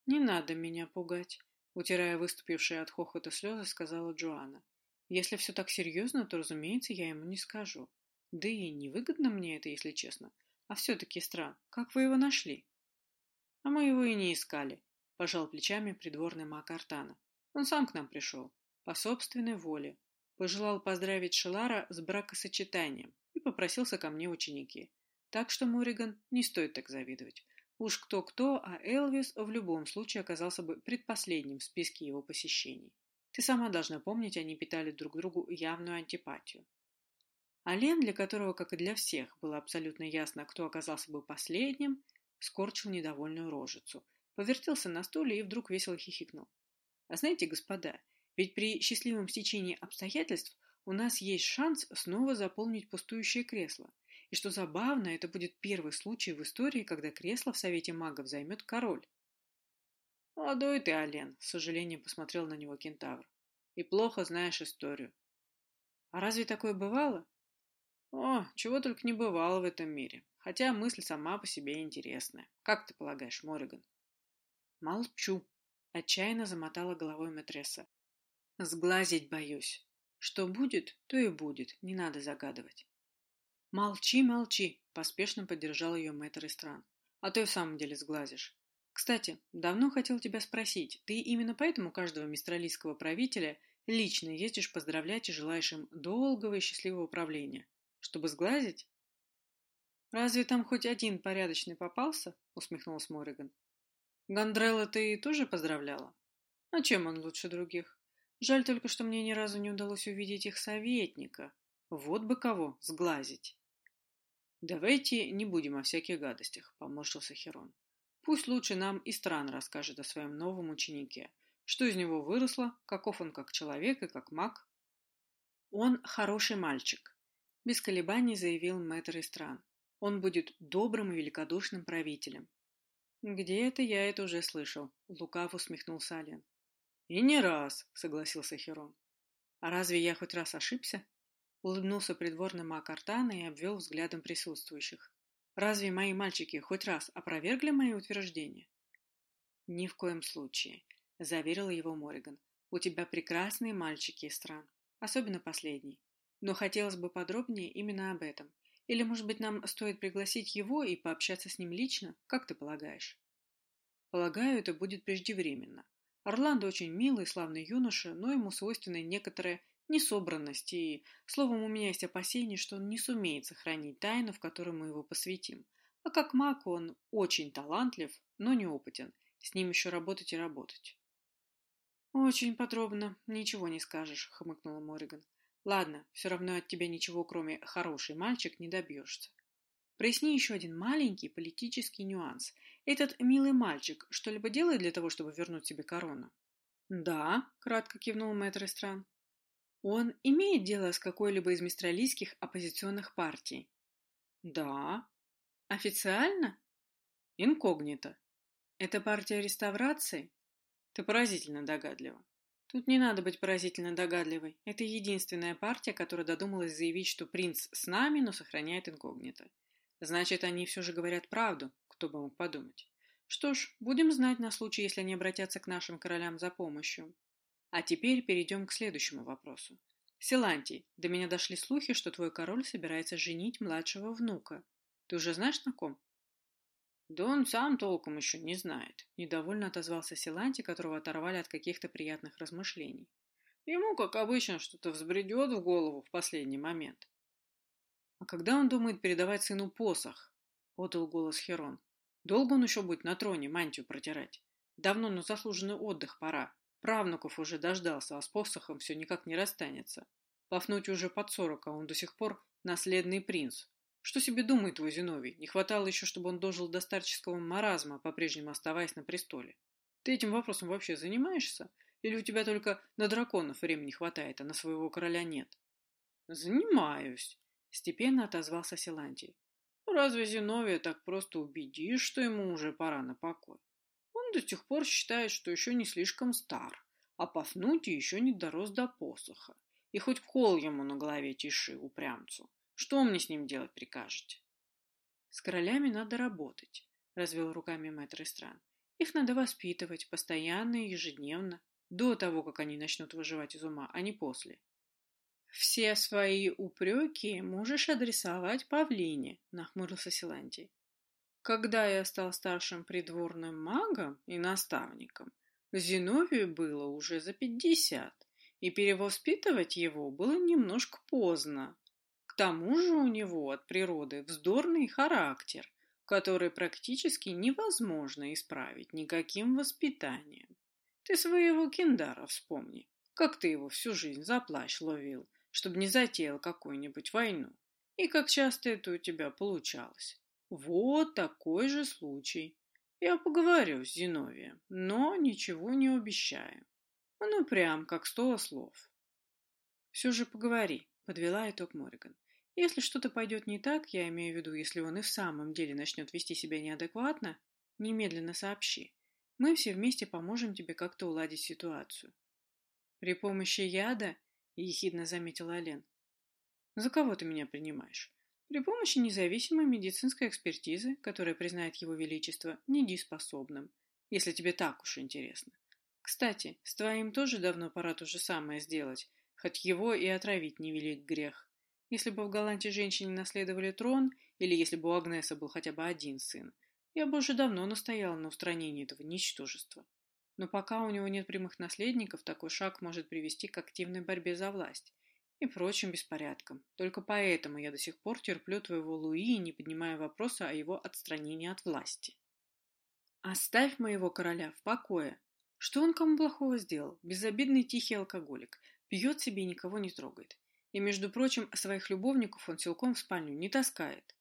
Speaker 1: Не надо меня пугать, утирая выступившие от хохота слезы, сказала Джоанна. Если все так серьезно, то, разумеется, я ему не скажу. Да и невыгодно мне это, если честно. А все-таки стран, как вы его нашли? А мы его и не искали, пожал плечами придворный маг Артана. Он сам к нам пришел, по собственной воле. Пожелал поздравить Шелара с бракосочетанием попросился ко мне ученики. Так что, Мориган, не стоит так завидовать. Уж кто-кто, а Элвис в любом случае оказался бы предпоследним в списке его посещений. Ты сама должна помнить, они питали друг другу явную антипатию. А Лен, для которого, как и для всех, было абсолютно ясно, кто оказался бы последним, скорчил недовольную рожицу, повертелся на стуле и вдруг весело хихикнул. А знаете, господа, ведь при счастливом стечении обстоятельств у нас есть шанс снова заполнить пустующее кресло. И что забавно, это будет первый случай в истории, когда кресло в Совете магов займет король. «Молодой ты, Ален», — с сожалением посмотрел на него кентавр. «И плохо знаешь историю». «А разве такое бывало?» «О, чего только не бывало в этом мире. Хотя мысль сама по себе интересная. Как ты полагаешь, Мориган?» «Молчу», — отчаянно замотала головой матресса. «Сглазить боюсь. Что будет, то и будет. Не надо загадывать». «Молчи, молчи», — поспешно поддержал ее мэтр стран. «А то и в самом деле сглазишь. Кстати, давно хотел тебя спросить, ты именно поэтому каждого мистралийского правителя лично ездишь поздравлять и желаешь им долгого и счастливого правления? Чтобы сглазить? Разве там хоть один порядочный попался? Усмехнулась Мориган. Гондрелла ты тоже поздравляла? А чем он лучше других? Жаль только, что мне ни разу не удалось увидеть их советника. Вот бы кого сглазить. Давайте не будем о всяких гадостях, поморщился Херон. Пусть лучше нам и стран расскажет о своем новом ученике. Что из него выросло, каков он как человек и как маг. Он хороший мальчик, без колебаний заявил мэтр стран. Он будет добрым и великодушным правителем. Где это я это уже слышал? Лукав усмехнулся Ален. И не раз, согласился Херон. А разве я хоть раз ошибся? Улыбнулся придворный маг Артана и обвел взглядом присутствующих. Разве мои мальчики хоть раз опровергли мои утверждения? Ни в коем случае, заверила его Мориган. У тебя прекрасные мальчики из стран, особенно последний. Но хотелось бы подробнее именно об этом. Или, может быть, нам стоит пригласить его и пообщаться с ним лично, как ты полагаешь? Полагаю, это будет преждевременно. Орландо очень милый, славный юноша, но ему свойственны некоторые несобранность, и, словом, у меня есть опасение, что он не сумеет сохранить тайну, в которую мы его посвятим. А как маг он очень талантлив, но неопытен. С ним еще работать и работать. «Очень подробно, ничего не скажешь», — хмыкнула Мориган. «Ладно, все равно от тебя ничего, кроме «хороший мальчик», не добьешься. Проясни еще один маленький политический нюанс. Этот милый мальчик что-либо делает для того, чтобы вернуть себе корону?» «Да», — кратко кивнул мэтр стран. Он имеет дело с какой-либо из мистралийских оппозиционных партий? Да. Официально? Инкогнито. Это партия реставрации? Ты поразительно догадлива. Тут не надо быть поразительно догадливой. Это единственная партия, которая додумалась заявить, что принц с нами, но сохраняет инкогнито. Значит, они все же говорят правду, кто бы мог подумать. Что ж, будем знать на случай, если они обратятся к нашим королям за помощью. А теперь перейдем к следующему вопросу. Силантий, до меня дошли слухи, что твой король собирается женить младшего внука. Ты уже знаешь на ком? Да он сам толком еще не знает. Недовольно отозвался Силанти, которого оторвали от каких-то приятных размышлений. Ему, как обычно, что-то взбредет в голову в последний момент. А когда он думает передавать сыну посох? Подал голос Херон. Долго он еще будет на троне мантию протирать? Давно на заслуженный отдых пора. Правнуков уже дождался, а с посохом все никак не расстанется. Пафнуть уже под сорок, а он до сих пор наследный принц. Что себе думает твой Зиновий? Не хватало еще, чтобы он дожил до старческого маразма, по-прежнему оставаясь на престоле. Ты этим вопросом вообще занимаешься? Или у тебя только на драконов времени хватает, а на своего короля нет? Занимаюсь, степенно отозвался Силантий. Разве Зиновия так просто убедишь, что ему уже пора на покой? Он до сих пор считает, что еще не слишком стар, а Пафнутий еще не дорос до посоха. И хоть кол ему на голове тиши, упрямцу. Что мне с ним делать прикажете? С королями надо работать, развел руками мэтр стран. Их надо воспитывать постоянно и ежедневно, до того, как они начнут выживать из ума, а не после. «Все свои упреки можешь адресовать Павлине», — нахмурился Силантий. «Когда я стал старшим придворным магом и наставником, Зиновию было уже за пятьдесят, и перевоспитывать его было немножко поздно. К тому же у него от природы вздорный характер, который практически невозможно исправить никаким воспитанием. Ты своего киндара вспомни, как ты его всю жизнь за плащ ловил, чтобы не затеял какую-нибудь войну. И как часто это у тебя получалось. Вот такой же случай. Я поговорю с Зиновием, но ничего не обещаю. Он упрям, как сто ослов. Все же поговори, подвела итог Мориган. Если что-то пойдет не так, я имею в виду, если он и в самом деле начнет вести себя неадекватно, немедленно сообщи. Мы все вместе поможем тебе как-то уладить ситуацию. При помощи яда — ехидно заметила Ален. «За кого ты меня принимаешь?» «При помощи независимой медицинской экспертизы, которая признает его величество недееспособным, если тебе так уж интересно. Кстати, с твоим тоже давно пора то же самое сделать, хоть его и отравить невелик грех. Если бы в Голландии женщине наследовали трон, или если бы у Агнеса был хотя бы один сын, я бы уже давно настояла на устранении этого ничтожества. Но пока у него нет прямых наследников, такой шаг может привести к активной борьбе за власть и прочим беспорядкам. Только поэтому я до сих пор терплю твоего Луи, не поднимая вопроса о его отстранении от власти. Оставь моего короля в покое. Что он кому плохого сделал? Безобидный тихий алкоголик. Пьет себе и никого не трогает. И, между прочим, своих любовников он силком в спальню не таскает.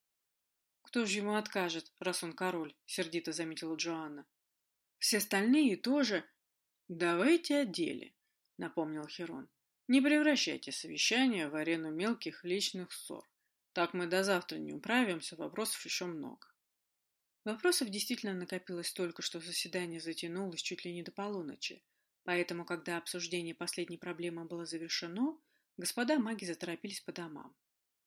Speaker 1: Кто же ему откажет, раз он король? Сердито заметила Джоанна. Все остальные тоже. Давайте о деле, напомнил Херон. Не превращайте совещание в арену мелких личных ссор. Так мы до завтра не управимся, вопросов еще много. Вопросов действительно накопилось столько, что заседание затянулось чуть ли не до полуночи. Поэтому, когда обсуждение последней проблемы было завершено, господа маги заторопились по домам.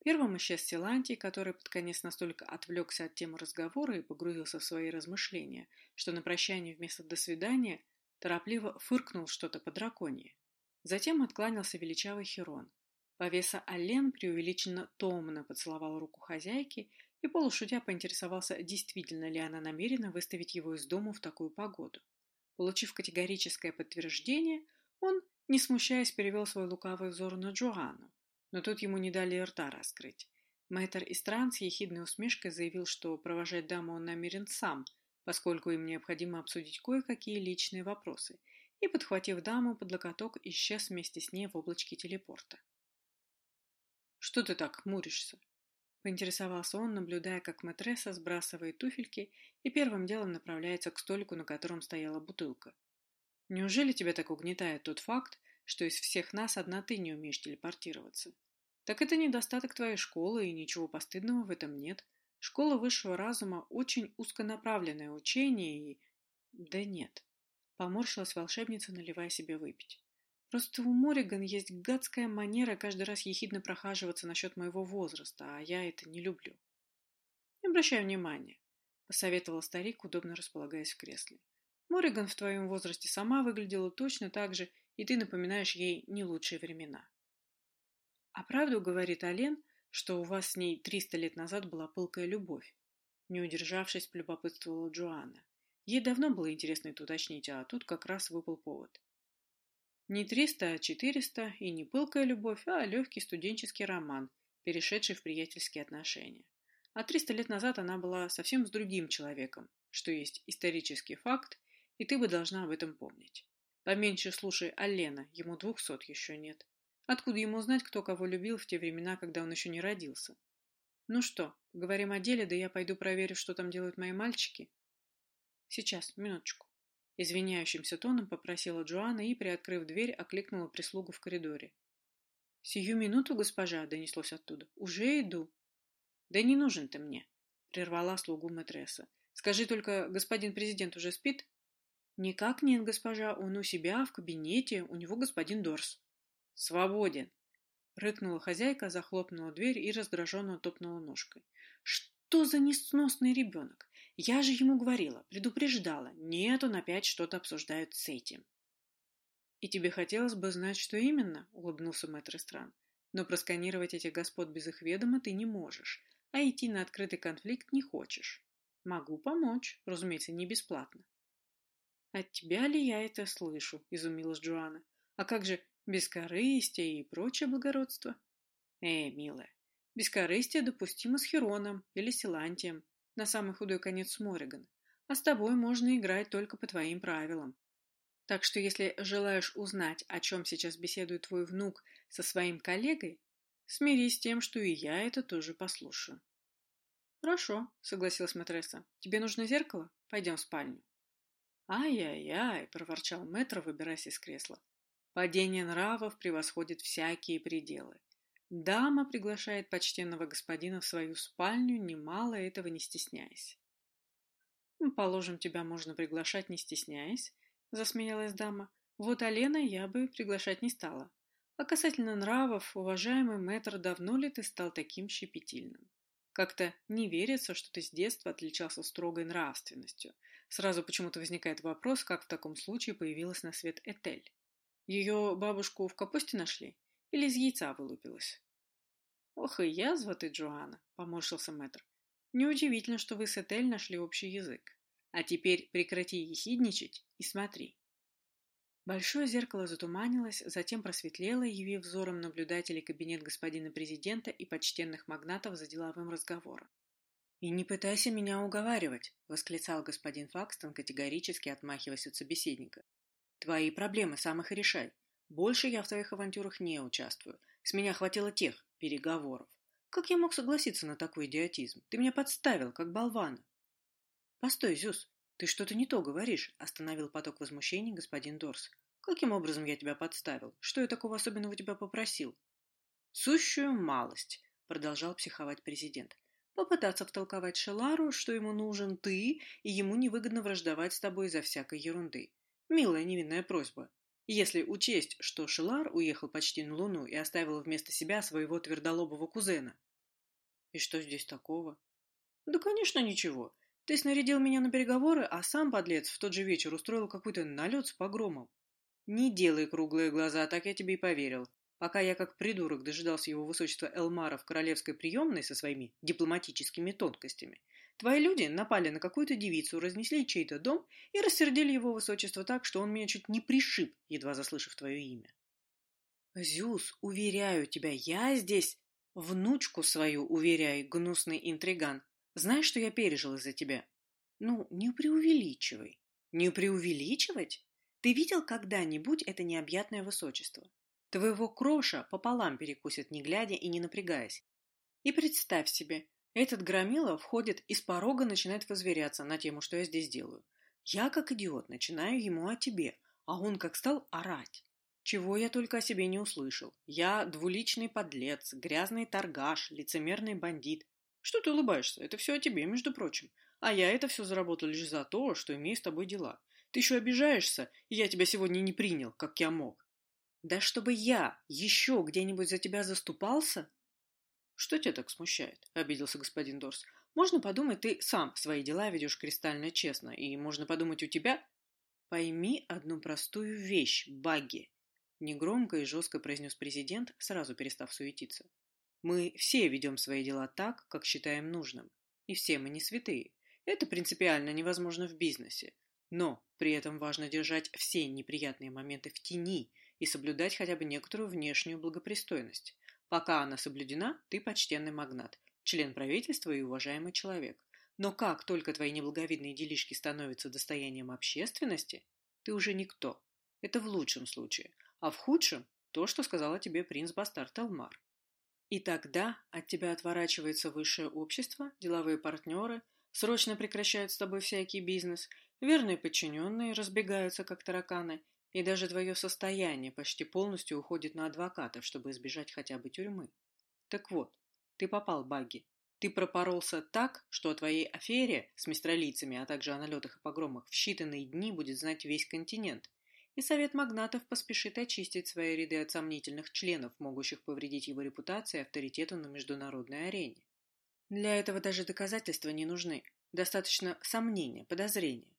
Speaker 1: Первым исчез Силантий, который под конец настолько отвлекся от темы разговора и погрузился в свои размышления, что на прощание вместо «до свидания» торопливо фыркнул что-то по драконье. Затем откланялся величавый Херон. Повеса Аллен преувеличенно томно поцеловал руку хозяйки и полушутя поинтересовался, действительно ли она намерена выставить его из дому в такую погоду. Получив категорическое подтверждение, он, не смущаясь, перевел свой лукавый взор на Джоанну но тут ему не дали рта раскрыть. Мэтр Истран с ехидной усмешкой заявил, что провожать даму он намерен сам, поскольку им необходимо обсудить кое-какие личные вопросы, и, подхватив даму под локоток, исчез вместе с ней в облачке телепорта. «Что ты так хмуришься?» — поинтересовался он, наблюдая, как матресса сбрасывает туфельки и первым делом направляется к столику, на котором стояла бутылка. «Неужели тебя так угнетает тот факт, что из всех нас одна ты не умеешь телепортироваться. Так это недостаток твоей школы, и ничего постыдного в этом нет. Школа высшего разума – очень узконаправленное учение и... Да нет. Поморщилась волшебница, наливая себе выпить. Просто у Мориган есть гадская манера каждый раз ехидно прохаживаться насчет моего возраста, а я это не люблю. Не обращай внимания, посоветовал старик, удобно располагаясь в кресле. Мориган в твоем возрасте сама выглядела точно так же и ты напоминаешь ей не лучшие времена. А правду говорит Ален, что у вас с ней триста лет назад была пылкая любовь. Не удержавшись, полюбопытствовала Джоанна. Ей давно было интересно это уточнить, а тут как раз выпал повод. Не триста, а четыреста, и не пылкая любовь, а легкий студенческий роман, перешедший в приятельские отношения. А триста лет назад она была совсем с другим человеком, что есть исторический факт, и ты бы должна об этом помнить. Поменьше слушай Аллена, ему двухсот еще нет. Откуда ему знать, кто кого любил в те времена, когда он еще не родился? Ну что, поговорим о деле, да я пойду проверю, что там делают мои мальчики? Сейчас, минуточку. Извиняющимся тоном попросила Джоанна и, приоткрыв дверь, окликнула прислугу в коридоре. «Сию минуту, госпожа!» — донеслось оттуда. «Уже иду!» «Да не нужен ты мне!» — прервала слугу матресса. «Скажи только, господин президент уже спит?» «Никак нет, госпожа, он у себя, в кабинете, у него господин Дорс». «Свободен!» — рыкнула хозяйка, захлопнула дверь и раздраженно топнула ножкой. «Что за несносный ребенок? Я же ему говорила, предупреждала. Нет, он опять что-то обсуждает с этим». «И тебе хотелось бы знать, что именно?» — улыбнулся мэтр Стран. «Но просканировать этих господ без их ведома ты не можешь, а идти на открытый конфликт не хочешь. Могу помочь, разумеется, не бесплатно». «От тебя ли я это слышу?» — изумилась Джоанна. «А как же бескорыстие и прочее благородство?» «Эй, милая, бескорыстие допустимо с Хероном или Силантием, на самый худой конец с Морриган, а с тобой можно играть только по твоим правилам. Так что если желаешь узнать, о чем сейчас беседует твой внук со своим коллегой, смирись с тем, что и я это тоже послушаю. Хорошо, согласилась матресса. Тебе нужно зеркало? Пойдем в спальню. Ай-яй-яй, проворчал мэтр, выбираясь из кресла. Падение нравов превосходит всякие пределы. Дама приглашает почтенного господина в свою спальню, немало этого не стесняясь. Положим, тебя можно приглашать, не стесняясь, — засмеялась дама. «Вот Алена я бы приглашать не стала. А касательно нравов, уважаемый мэтр, давно ли ты стал таким щепетильным? Как-то не верится, что ты с детства отличался строгой нравственностью. Сразу почему-то возникает вопрос, как в таком случае появилась на свет Этель. Ее бабушку в капусте нашли? Или из яйца вылупилась?» «Ох и язва ты, Джоанна!» — поморщился мэтр. «Неудивительно, что вы с Этель нашли общий язык. А теперь прекрати ехидничать и смотри. Большое зеркало затуманилось, затем просветлело, явив взором наблюдателей кабинет господина президента и почтенных магнатов за деловым разговором. «И не пытайся меня уговаривать», — восклицал господин Факстон, категорически отмахиваясь от собеседника. «Твои проблемы сам их решай. Больше я в твоих авантюрах не участвую. С меня хватило тех переговоров. Как я мог согласиться на такой идиотизм? Ты меня подставил, как болвана. «Постой, Зюс, ты что-то не то говоришь», — остановил поток возмущений господин Дорс. «Каким образом я тебя подставил? Что я такого особенного тебя попросил?» «Сущую малость», — продолжал психовать президент. «Попытаться втолковать Шелару, что ему нужен ты, и ему невыгодно враждовать с тобой из-за всякой ерунды. Милая невинная просьба. Если учесть, что Шелар уехал почти на Луну и оставил вместо себя своего твердолобого кузена». «И что здесь такого?» «Да, конечно, ничего. Ты снарядил меня на переговоры, а сам, подлец, в тот же вечер устроил какой-то налет с погромом. Не делай круглые глаза, так я тебе и поверил. Пока я как придурок дожидался его высочества Элмара в королевской приемной со своими дипломатическими тонкостями, твои люди напали на какую-то девицу, разнесли чей-то дом и рассердили его высочество так, что он меня чуть не пришиб, едва заслышав твое имя. Зюс, уверяю тебя, я здесь... Внучку свою, уверяй, гнусный интриган, знаешь, что я пережил из-за тебя? Ну, не преувеличивай. Не преувеличивать? Ты видел когда-нибудь это необъятное высочество? Твоего кроша пополам перекусит, не глядя и не напрягаясь. И представь себе, этот громила входит и с порога начинает возверяться на тему, что я здесь делаю. Я, как идиот, начинаю ему о тебе, а он как стал орать. Чего я только о себе не услышал. Я двуличный подлец, грязный торгаш, лицемерный бандит. Что ты улыбаешься? Это все о тебе, между прочим. А я это все заработал лишь за то, что имею с тобой дела. Ты еще обижаешься, и я тебя сегодня не принял, как я мог. Да чтобы я еще где-нибудь за тебя заступался? Что тебя так смущает? Обиделся господин Дорс. Можно подумать, ты сам свои дела ведешь кристально честно, и можно подумать у тебя... Пойми одну простую вещь, Багги. Негромко и жестко произнес президент, сразу перестав суетиться. Мы все ведем свои дела так, как считаем нужным. И все мы не святые. Это принципиально невозможно в бизнесе. Но при этом важно держать все неприятные моменты в тени и соблюдать хотя бы некоторую внешнюю благопристойность. Пока она соблюдена, ты почтенный магнат, член правительства и уважаемый человек. Но как только твои неблаговидные делишки становятся достоянием общественности, ты уже никто. Это в лучшем случае. А в худшем – то, что сказала тебе принц Бастард Элмар. И тогда от тебя отворачивается высшее общество, деловые партнеры, срочно прекращают с тобой всякий бизнес, верные подчиненные разбегаются, как тараканы, и даже твое состояние почти полностью уходит на адвокатов, чтобы избежать хотя бы тюрьмы. Так вот, ты попал, Багги. Ты пропоролся так, что о твоей афере с мистралийцами, а также о налетах и погромах в считанные дни будет знать весь континент. И Совет магнатов поспешит очистить свои ряды от сомнительных членов, могущих повредить его репутации и авторитету на международной арене. Для этого даже доказательства не нужны. Достаточно сомнения, подозрения.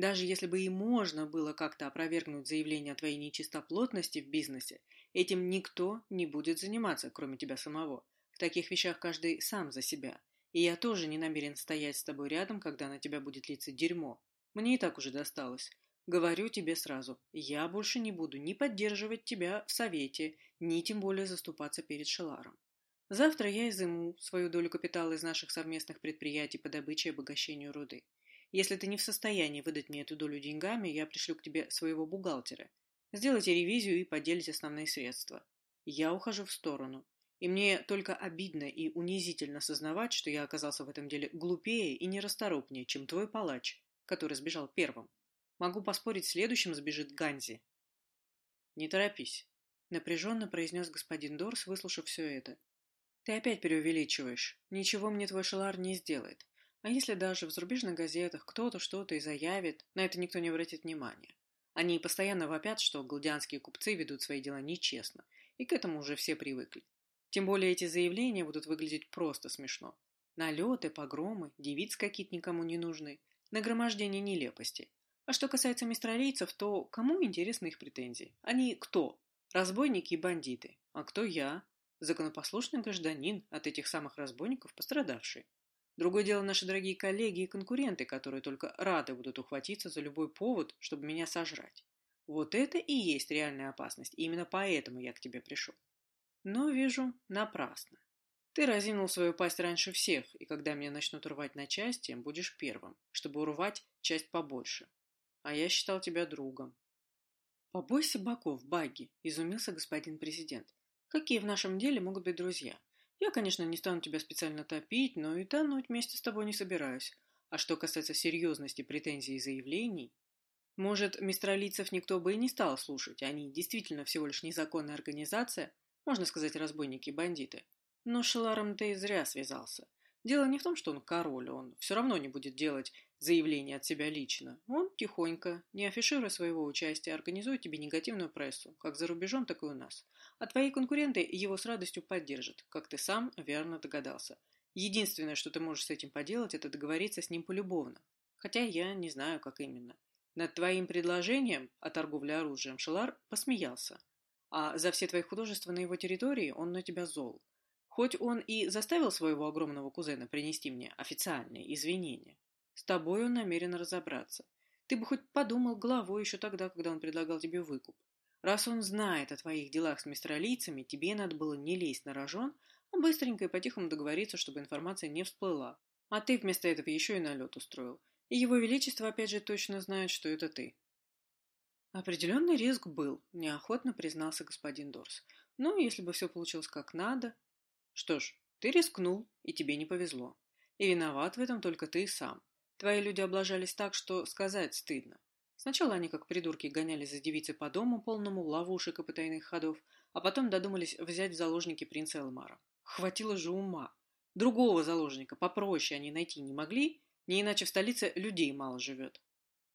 Speaker 1: Даже если бы и можно было как-то опровергнуть заявление о твоей нечистоплотности в бизнесе, этим никто не будет заниматься, кроме тебя самого. В таких вещах каждый сам за себя. И я тоже не намерен стоять с тобой рядом, когда на тебя будет литься дерьмо. Мне и так уже досталось. Говорю тебе сразу, я больше не буду ни поддерживать тебя в совете, ни тем более заступаться перед Шеларом. Завтра я изыму свою долю капитала из наших совместных предприятий по добыче и обогащению руды. Если ты не в состоянии выдать мне эту долю деньгами, я пришлю к тебе своего бухгалтера. Сделайте ревизию и поделите основные средства. Я ухожу в сторону. И мне только обидно и унизительно сознавать, что я оказался в этом деле глупее и нерасторопнее, чем твой палач, который сбежал первым. Могу поспорить, следующим сбежит Ганзи. Не торопись, напряженно произнес господин Дорс, выслушав все это. Ты опять преувеличиваешь. Ничего мне твой шелар не сделает. А если даже в зарубежных газетах кто-то что-то и заявит, на это никто не обратит внимания. Они постоянно вопят, что гладианские купцы ведут свои дела нечестно, и к этому уже все привыкли. Тем более эти заявления будут выглядеть просто смешно. Налеты, погромы, девиц какие-то никому не нужны, нагромождение нелепостей. А что касается мистралийцев, то кому интересны их претензии? Они кто? Разбойники и бандиты. А кто я? Законопослушный гражданин, от этих самых разбойников пострадавший. Другое дело наши дорогие коллеги и конкуренты, которые только рады будут ухватиться за любой повод, чтобы меня сожрать. Вот это и есть реальная опасность, и именно поэтому я к тебе пришел. Но, вижу, напрасно. Ты разинул свою пасть раньше всех, и когда меня начнут рвать на части, будешь первым, чтобы урвать часть побольше. А я считал тебя другом. Побойся боков, Багги, изумился господин президент. Какие в нашем деле могут быть друзья? Я, конечно, не стану тебя специально топить, но и тонуть вместе с тобой не собираюсь. А что касается серьезности претензий и заявлений... Может, мистралийцев никто бы и не стал слушать, они действительно всего лишь незаконная организация, можно сказать, разбойники и бандиты. Но с Шеларом ты зря связался. Дело не в том, что он король, он все равно не будет делать заявление от себя лично. Он тихонько, не афишируя своего участия, организует тебе негативную прессу, как за рубежом, так и у нас. А твои конкуренты его с радостью поддержат, как ты сам верно догадался. Единственное, что ты можешь с этим поделать, это договориться с ним полюбовно. Хотя я не знаю, как именно. Над твоим предложением о торговле оружием Шелар посмеялся. А за все твои художества на его территории он на тебя зол. Хоть он и заставил своего огромного кузена принести мне официальные извинения, с тобой он намерен разобраться. Ты бы хоть подумал головой еще тогда, когда он предлагал тебе выкуп. Раз он знает о твоих делах с мистралийцами, тебе надо было не лезть на рожон, а быстренько и по-тихому договориться, чтобы информация не всплыла. А ты вместо этого еще и налет устроил. И его величество опять же точно знает, что это ты. Определенный риск был, неохотно признался господин Дорс. Ну, если бы все получилось как надо. Что ж, ты рискнул, и тебе не повезло. И виноват в этом только ты сам. Твои люди облажались так, что сказать стыдно. Сначала они, как придурки, гонялись за девицей по дому, полному ловушек и потайных ходов, а потом додумались взять в заложники принца Элмара. Хватило же ума. Другого заложника попроще они найти не могли, не иначе в столице людей мало живет.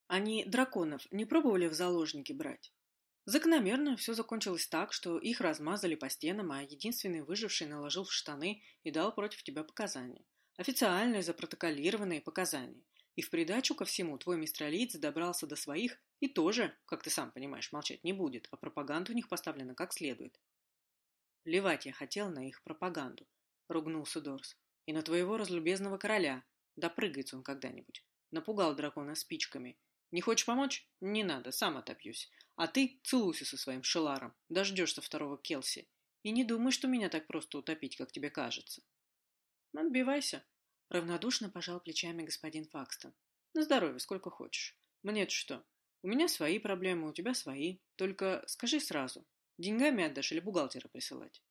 Speaker 1: Они драконов не пробовали в заложники брать? Закономерно все закончилось так, что их размазали по стенам, а единственный выживший наложил в штаны и дал против тебя показания. Официальные, запротоколированные показания. И в придачу ко всему твой мистралиец добрался до своих и тоже, как ты сам понимаешь, молчать не будет, а пропаганда у них поставлена как следует. Плевать я хотел на их пропаганду, ругнулся Дорс. И на твоего разлюбезного короля. Допрыгается он когда-нибудь. Напугал дракона спичками. Не хочешь помочь? Не надо, сам отопьюсь. А ты целуйся со своим шеларом. Дождешься второго Келси. И не думай, что меня так просто утопить, как тебе кажется. Отбивайся, Равнодушно пожал плечами господин Факстон. На здоровье, сколько хочешь. Мне-то что? У меня свои проблемы, у тебя свои. Только скажи сразу. Деньгами отдашь или бухгалтера присылать?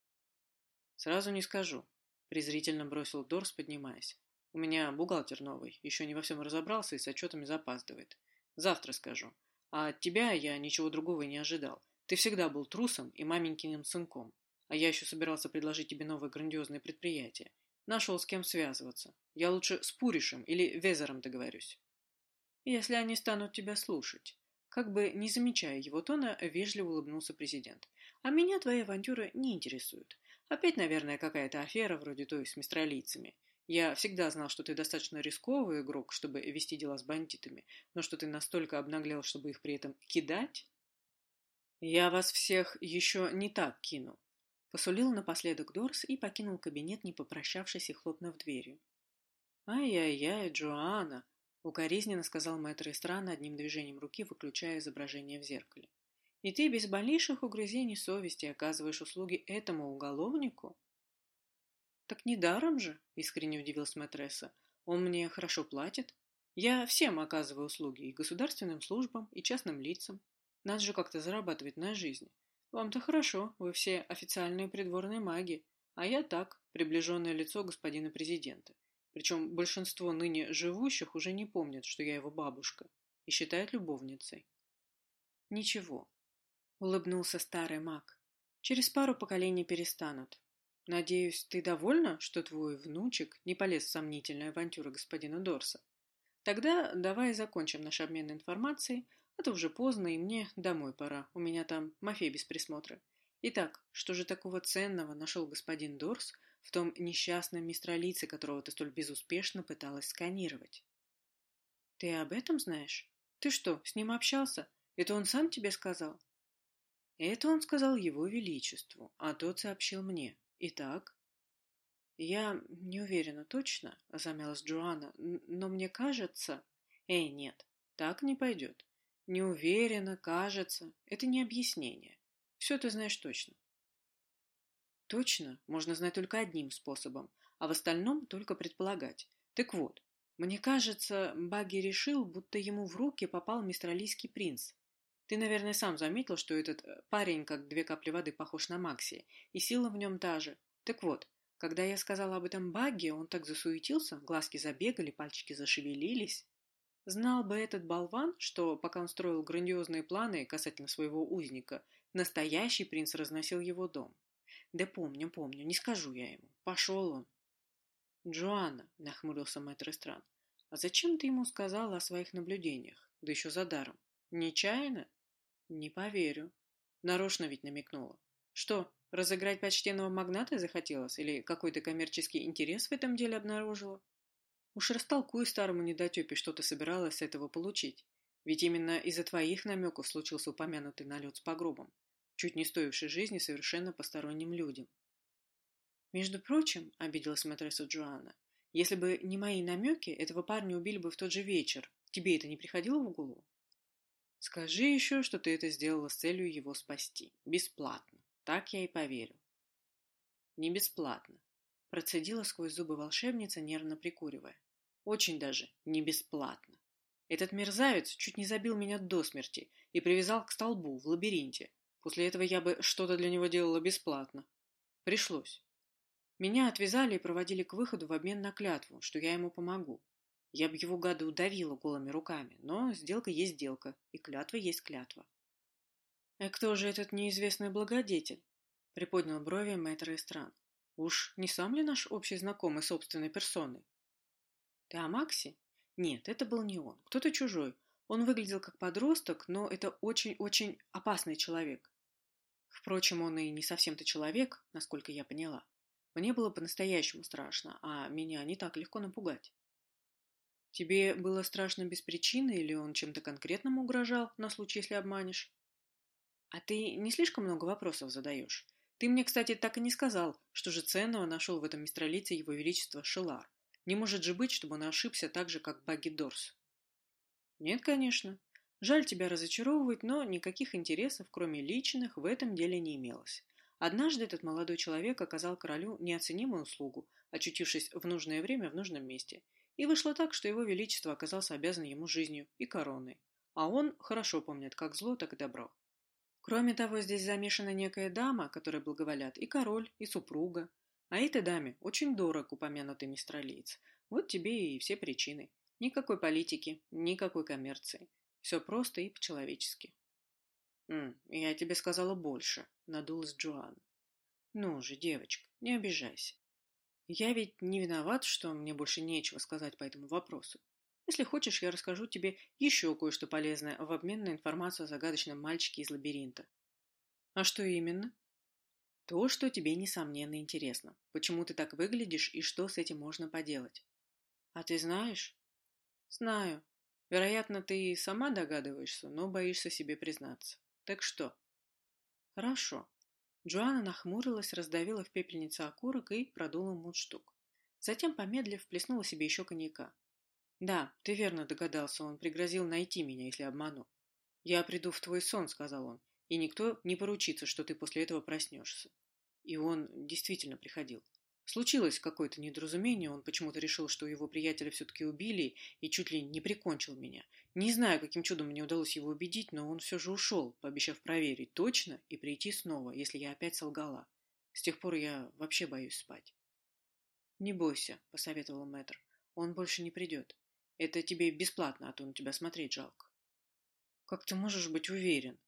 Speaker 1: Сразу не скажу. Презрительно бросил Дорс, поднимаясь. У меня бухгалтер новый, еще не во всем разобрался и с отчетами запаздывает. Завтра скажу. А от тебя я ничего другого и не ожидал. Ты всегда был трусом и маменькиным сынком. А я еще собирался предложить тебе новое грандиозное предприятие. Нашел с кем связываться. Я лучше с Пуришем или Везером договорюсь. Если они станут тебя слушать. Как бы не замечая его тона, вежливо улыбнулся президент. А меня твои авантюры не интересуют. Опять, наверное, какая-то афера вроде той с мистралийцами. Я всегда знал, что ты достаточно рисковый игрок, чтобы вести дела с бандитами, но что ты настолько обнаглел, чтобы их при этом кидать? Я вас всех еще не так кину. Посулил напоследок Дорс и покинул кабинет, не попрощавшись и хлопнув дверью. «Ай-яй-яй, Джоанна!» — укоризненно сказал мэтр Эстрана одним движением руки, выключая изображение в зеркале. «И ты без малейших угрызений совести оказываешь услуги этому уголовнику?» «Так недаром же», — искренне удивилась матресса. «Он мне хорошо платит. Я всем оказываю услуги, и государственным службам, и частным лицам. Надо же как-то зарабатывать на жизнь. Вам-то хорошо, вы все официальные придворные маги, а я так, приближенное лицо господина президента. Причем большинство ныне живущих уже не помнят, что я его бабушка, и считают любовницей». «Ничего», — улыбнулся старый маг. «Через пару поколений перестанут. Надеюсь, ты довольна, что твой внучек не полез в сомнительную авантюру господина Дорса? Тогда давай закончим наш обмен информацией, а то уже поздно, и мне домой пора. У меня там Мафей без присмотра. Итак, что же такого ценного нашел господин Дорс в том несчастном мистралице, которого ты столь безуспешно пыталась сканировать? Ты об этом знаешь? Ты что, с ним общался? Это он сам тебе сказал? Это он сказал его величеству, а тот сообщил мне. Итак? Я не уверена точно, замялась Джоанна, но мне кажется... Эй, нет, так не пойдет. Не уверена, кажется. Это не объяснение. Все ты знаешь точно. Точно можно знать только одним способом, а в остальном только предполагать. Так вот, мне кажется, Багги решил, будто ему в руки попал мистралийский принц. Ты, наверное, сам заметил, что этот э, парень, как две капли воды, похож на Макси, и сила в нем та же. Так вот, когда я сказала об этом Багге, он так засуетился, глазки забегали, пальчики зашевелились. Знал бы этот болван, что, пока он строил грандиозные планы касательно своего узника, настоящий принц разносил его дом. Да помню, помню, не скажу я ему. Пошел он. Джоанна, нахмурился мэтр Эстран, а зачем ты ему сказала о своих наблюдениях, да еще за даром? Нечаянно? Не поверю. Нарочно ведь намекнула. Что, разыграть почтенного магната захотелось? Или какой-то коммерческий интерес в этом деле обнаружила? Уж растолкуй старому недотепе, что ты собиралась с этого получить. Ведь именно из-за твоих намеков случился упомянутый налет с погробом, чуть не стоивший жизни совершенно посторонним людям. Между прочим, обиделась матресса Джоанна, если бы не мои намеки, этого парня убили бы в тот же вечер. Тебе это не приходило в голову? Скажи еще, что ты это сделала с целью его спасти. Бесплатно. Так я и поверю. Не бесплатно. Процедила сквозь зубы волшебница, нервно прикуривая. Очень даже не бесплатно. Этот мерзавец чуть не забил меня до смерти и привязал к столбу в лабиринте. После этого я бы что-то для него делала бесплатно. Пришлось. Меня отвязали и проводили к выходу в обмен на клятву, что я ему помогу. Я бы его гада удавила голыми руками, но сделка есть сделка, и клятва есть клятва. «А кто же этот неизвестный благодетель?» — приподнял брови мэтр стран. «Уж не сам ли наш общий знакомый собственной персоной?» «Ты о Максе?» «Нет, это был не он, кто-то чужой. Он выглядел как подросток, но это очень-очень опасный человек. Впрочем, он и не совсем-то человек, насколько я поняла. Мне было по-настоящему страшно, а меня не так легко напугать. Тебе было страшно без причины или он чем-то конкретным угрожал на случай, если обманешь? А ты не слишком много вопросов задаешь. Ты мне, кстати, так и не сказал, что же ценного нашел в этом мистралице его величество Шелар. Не может же быть, чтобы он ошибся так же, как Багги Дорс. Нет, конечно. Жаль тебя разочаровывать, но никаких интересов, кроме личных, в этом деле не имелось. Однажды этот молодой человек оказал королю неоценимую услугу, очутившись в нужное время в нужном месте – и вышло так, что его величество оказался обязан ему жизнью и короной, а он хорошо помнит как зло, так и добро. Кроме того, здесь замешана некая дама, которой благоволят и король, и супруга. А этой даме очень дорог упомянутый мистралиец. Вот тебе и все причины. Никакой политики, никакой коммерции. Все просто и по-человечески. я тебе сказала больше», — надулась Джоан. «Ну же, девочка, не обижайся. Я ведь не виноват, что мне больше нечего сказать по этому вопросу. Если хочешь, я расскажу тебе еще кое-что полезное в обмен на информацию о загадочном мальчике из лабиринта. А что именно? То, что тебе, несомненно, интересно. Почему ты так выглядишь и что с этим можно поделать. А ты знаешь? Знаю. Вероятно, ты и сама догадываешься, но боишься себе признаться. Так что? Хорошо. Джоанна нахмурилась, раздавила в пепельнице окурок и продула мундштук. Затем, помедлив, плеснула себе еще коньяка. «Да, ты верно догадался, он пригрозил найти меня, если обману. Я приду в твой сон», — сказал он, — «и никто не поручится, что ты после этого проснешься». И он действительно приходил. Случилось какое-то недоразумение, он почему-то решил, что его приятеля все-таки убили и чуть ли не прикончил меня. Не знаю, каким чудом мне удалось его убедить, но он все же ушел, пообещав проверить точно и прийти снова, если я опять солгала. С тех пор я вообще боюсь спать. «Не бойся», — посоветовал мэтр, — «он больше не придет». Это тебе бесплатно, а то на тебя смотреть жалко. Как ты можешь быть уверен?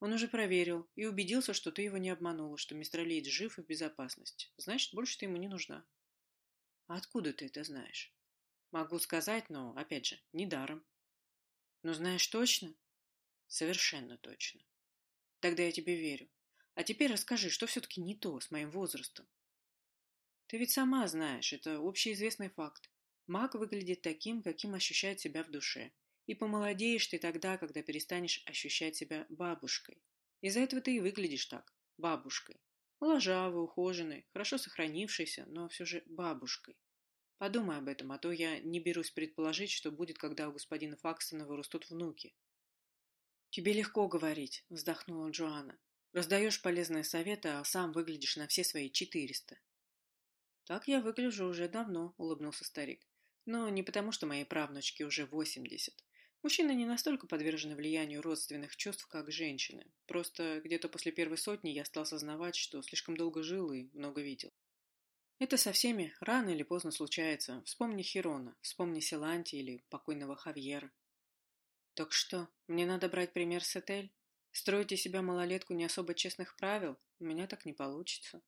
Speaker 1: Он уже проверил и убедился, что ты его не обманула, что мистер Лейд жив и в безопасности. Значит, больше ты ему не нужна. А откуда ты это знаешь? Могу сказать, но, опять же, недаром. Но знаешь точно? Совершенно точно. Тогда я тебе верю. А теперь расскажи, что все-таки не то с моим возрастом? Ты ведь сама знаешь, это общеизвестный факт. Маг выглядит таким, каким ощущает себя в душе. И помолодеешь ты тогда, когда перестанешь ощущать себя бабушкой. Из-за этого ты и выглядишь так, бабушкой. Моложавой, ухоженной, хорошо сохранившейся, но все же бабушкой. Подумай об этом, а то я не берусь предположить, что будет, когда у господина Факстона вырастут внуки. «Тебе легко говорить», — вздохнула Джоанна. «Раздаешь полезные советы, а сам выглядишь на все свои четыреста». «Так я выгляжу уже давно», — улыбнулся старик. Но не потому, что моей правнучке уже 80. Мужчины не настолько подвержены влиянию родственных чувств, как женщины. Просто где-то после первой сотни я стал сознавать, что слишком долго жил и много видел. Это со всеми рано или поздно случается. Вспомни Хирона, вспомни Силанти или покойного Хавьера. Так что, мне надо брать пример с Этель? Строить из себя малолетку не особо честных правил? У меня так не получится.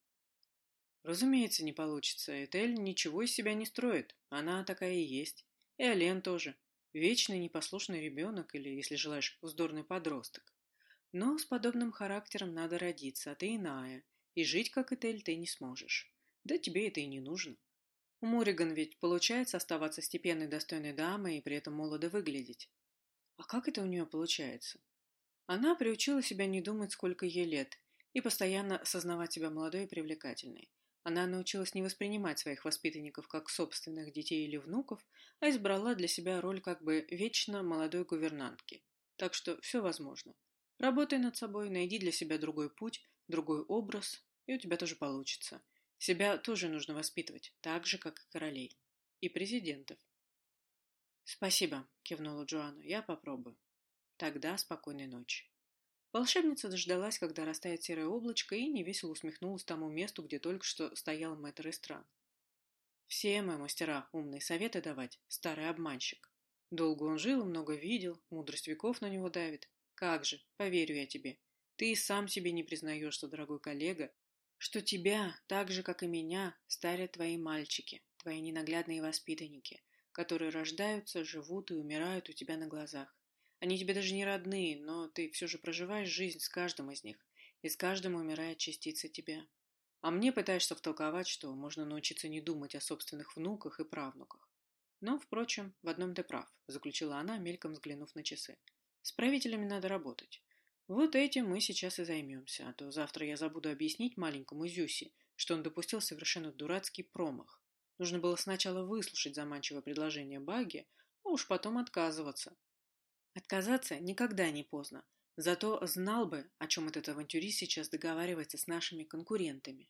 Speaker 1: Разумеется, не получится. Этель ничего из себя не строит. Она такая и есть. И Ален тоже. Вечный непослушный ребенок или, если желаешь, вздорный подросток. Но с подобным характером надо родиться, а ты иная. И жить, как Этель, ты не сможешь. Да тебе это и не нужно. У Мориган ведь получается оставаться степенной достойной дамой и при этом молодо выглядеть. А как это у нее получается? Она приучила себя не думать, сколько ей лет, и постоянно сознавать себя молодой и привлекательной. Она научилась не воспринимать своих воспитанников как собственных детей или внуков, а избрала для себя роль как бы вечно молодой гувернантки. Так что все возможно. Работай над собой, найди для себя другой путь, другой образ, и у тебя тоже получится. Себя тоже нужно воспитывать, так же, как и королей. И президентов. «Спасибо», — кивнула Джоанна, — «я попробую». Тогда спокойной ночи. Волшебница дождалась, когда растает серое облачко, и невесело усмехнулась тому месту, где только что стоял мэтр Эстран. «Все мы мастера умные советы давать, старый обманщик. Долго он жил, много видел, мудрость веков на него давит. Как же, поверю я тебе. Ты и сам себе не признаешься, дорогой коллега, что тебя, так же, как и меня, старят твои мальчики, твои ненаглядные воспитанники, которые рождаются, живут и умирают у тебя на глазах. Они тебе даже не родные, но ты все же проживаешь жизнь с каждым из них, и с каждым умирает частица тебя. А мне пытаешься втолковать, что можно научиться не думать о собственных внуках и правнуках. Но, впрочем, в одном ты прав, заключила она, мельком взглянув на часы. С правителями надо работать. Вот этим мы сейчас и займемся, а то завтра я забуду объяснить маленькому Зюси, что он допустил совершенно дурацкий промах. Нужно было сначала выслушать заманчивое предложение Баги, а уж потом отказываться, Отказаться никогда не поздно. Зато знал бы, о чем этот авантюрист сейчас договаривается с нашими конкурентами.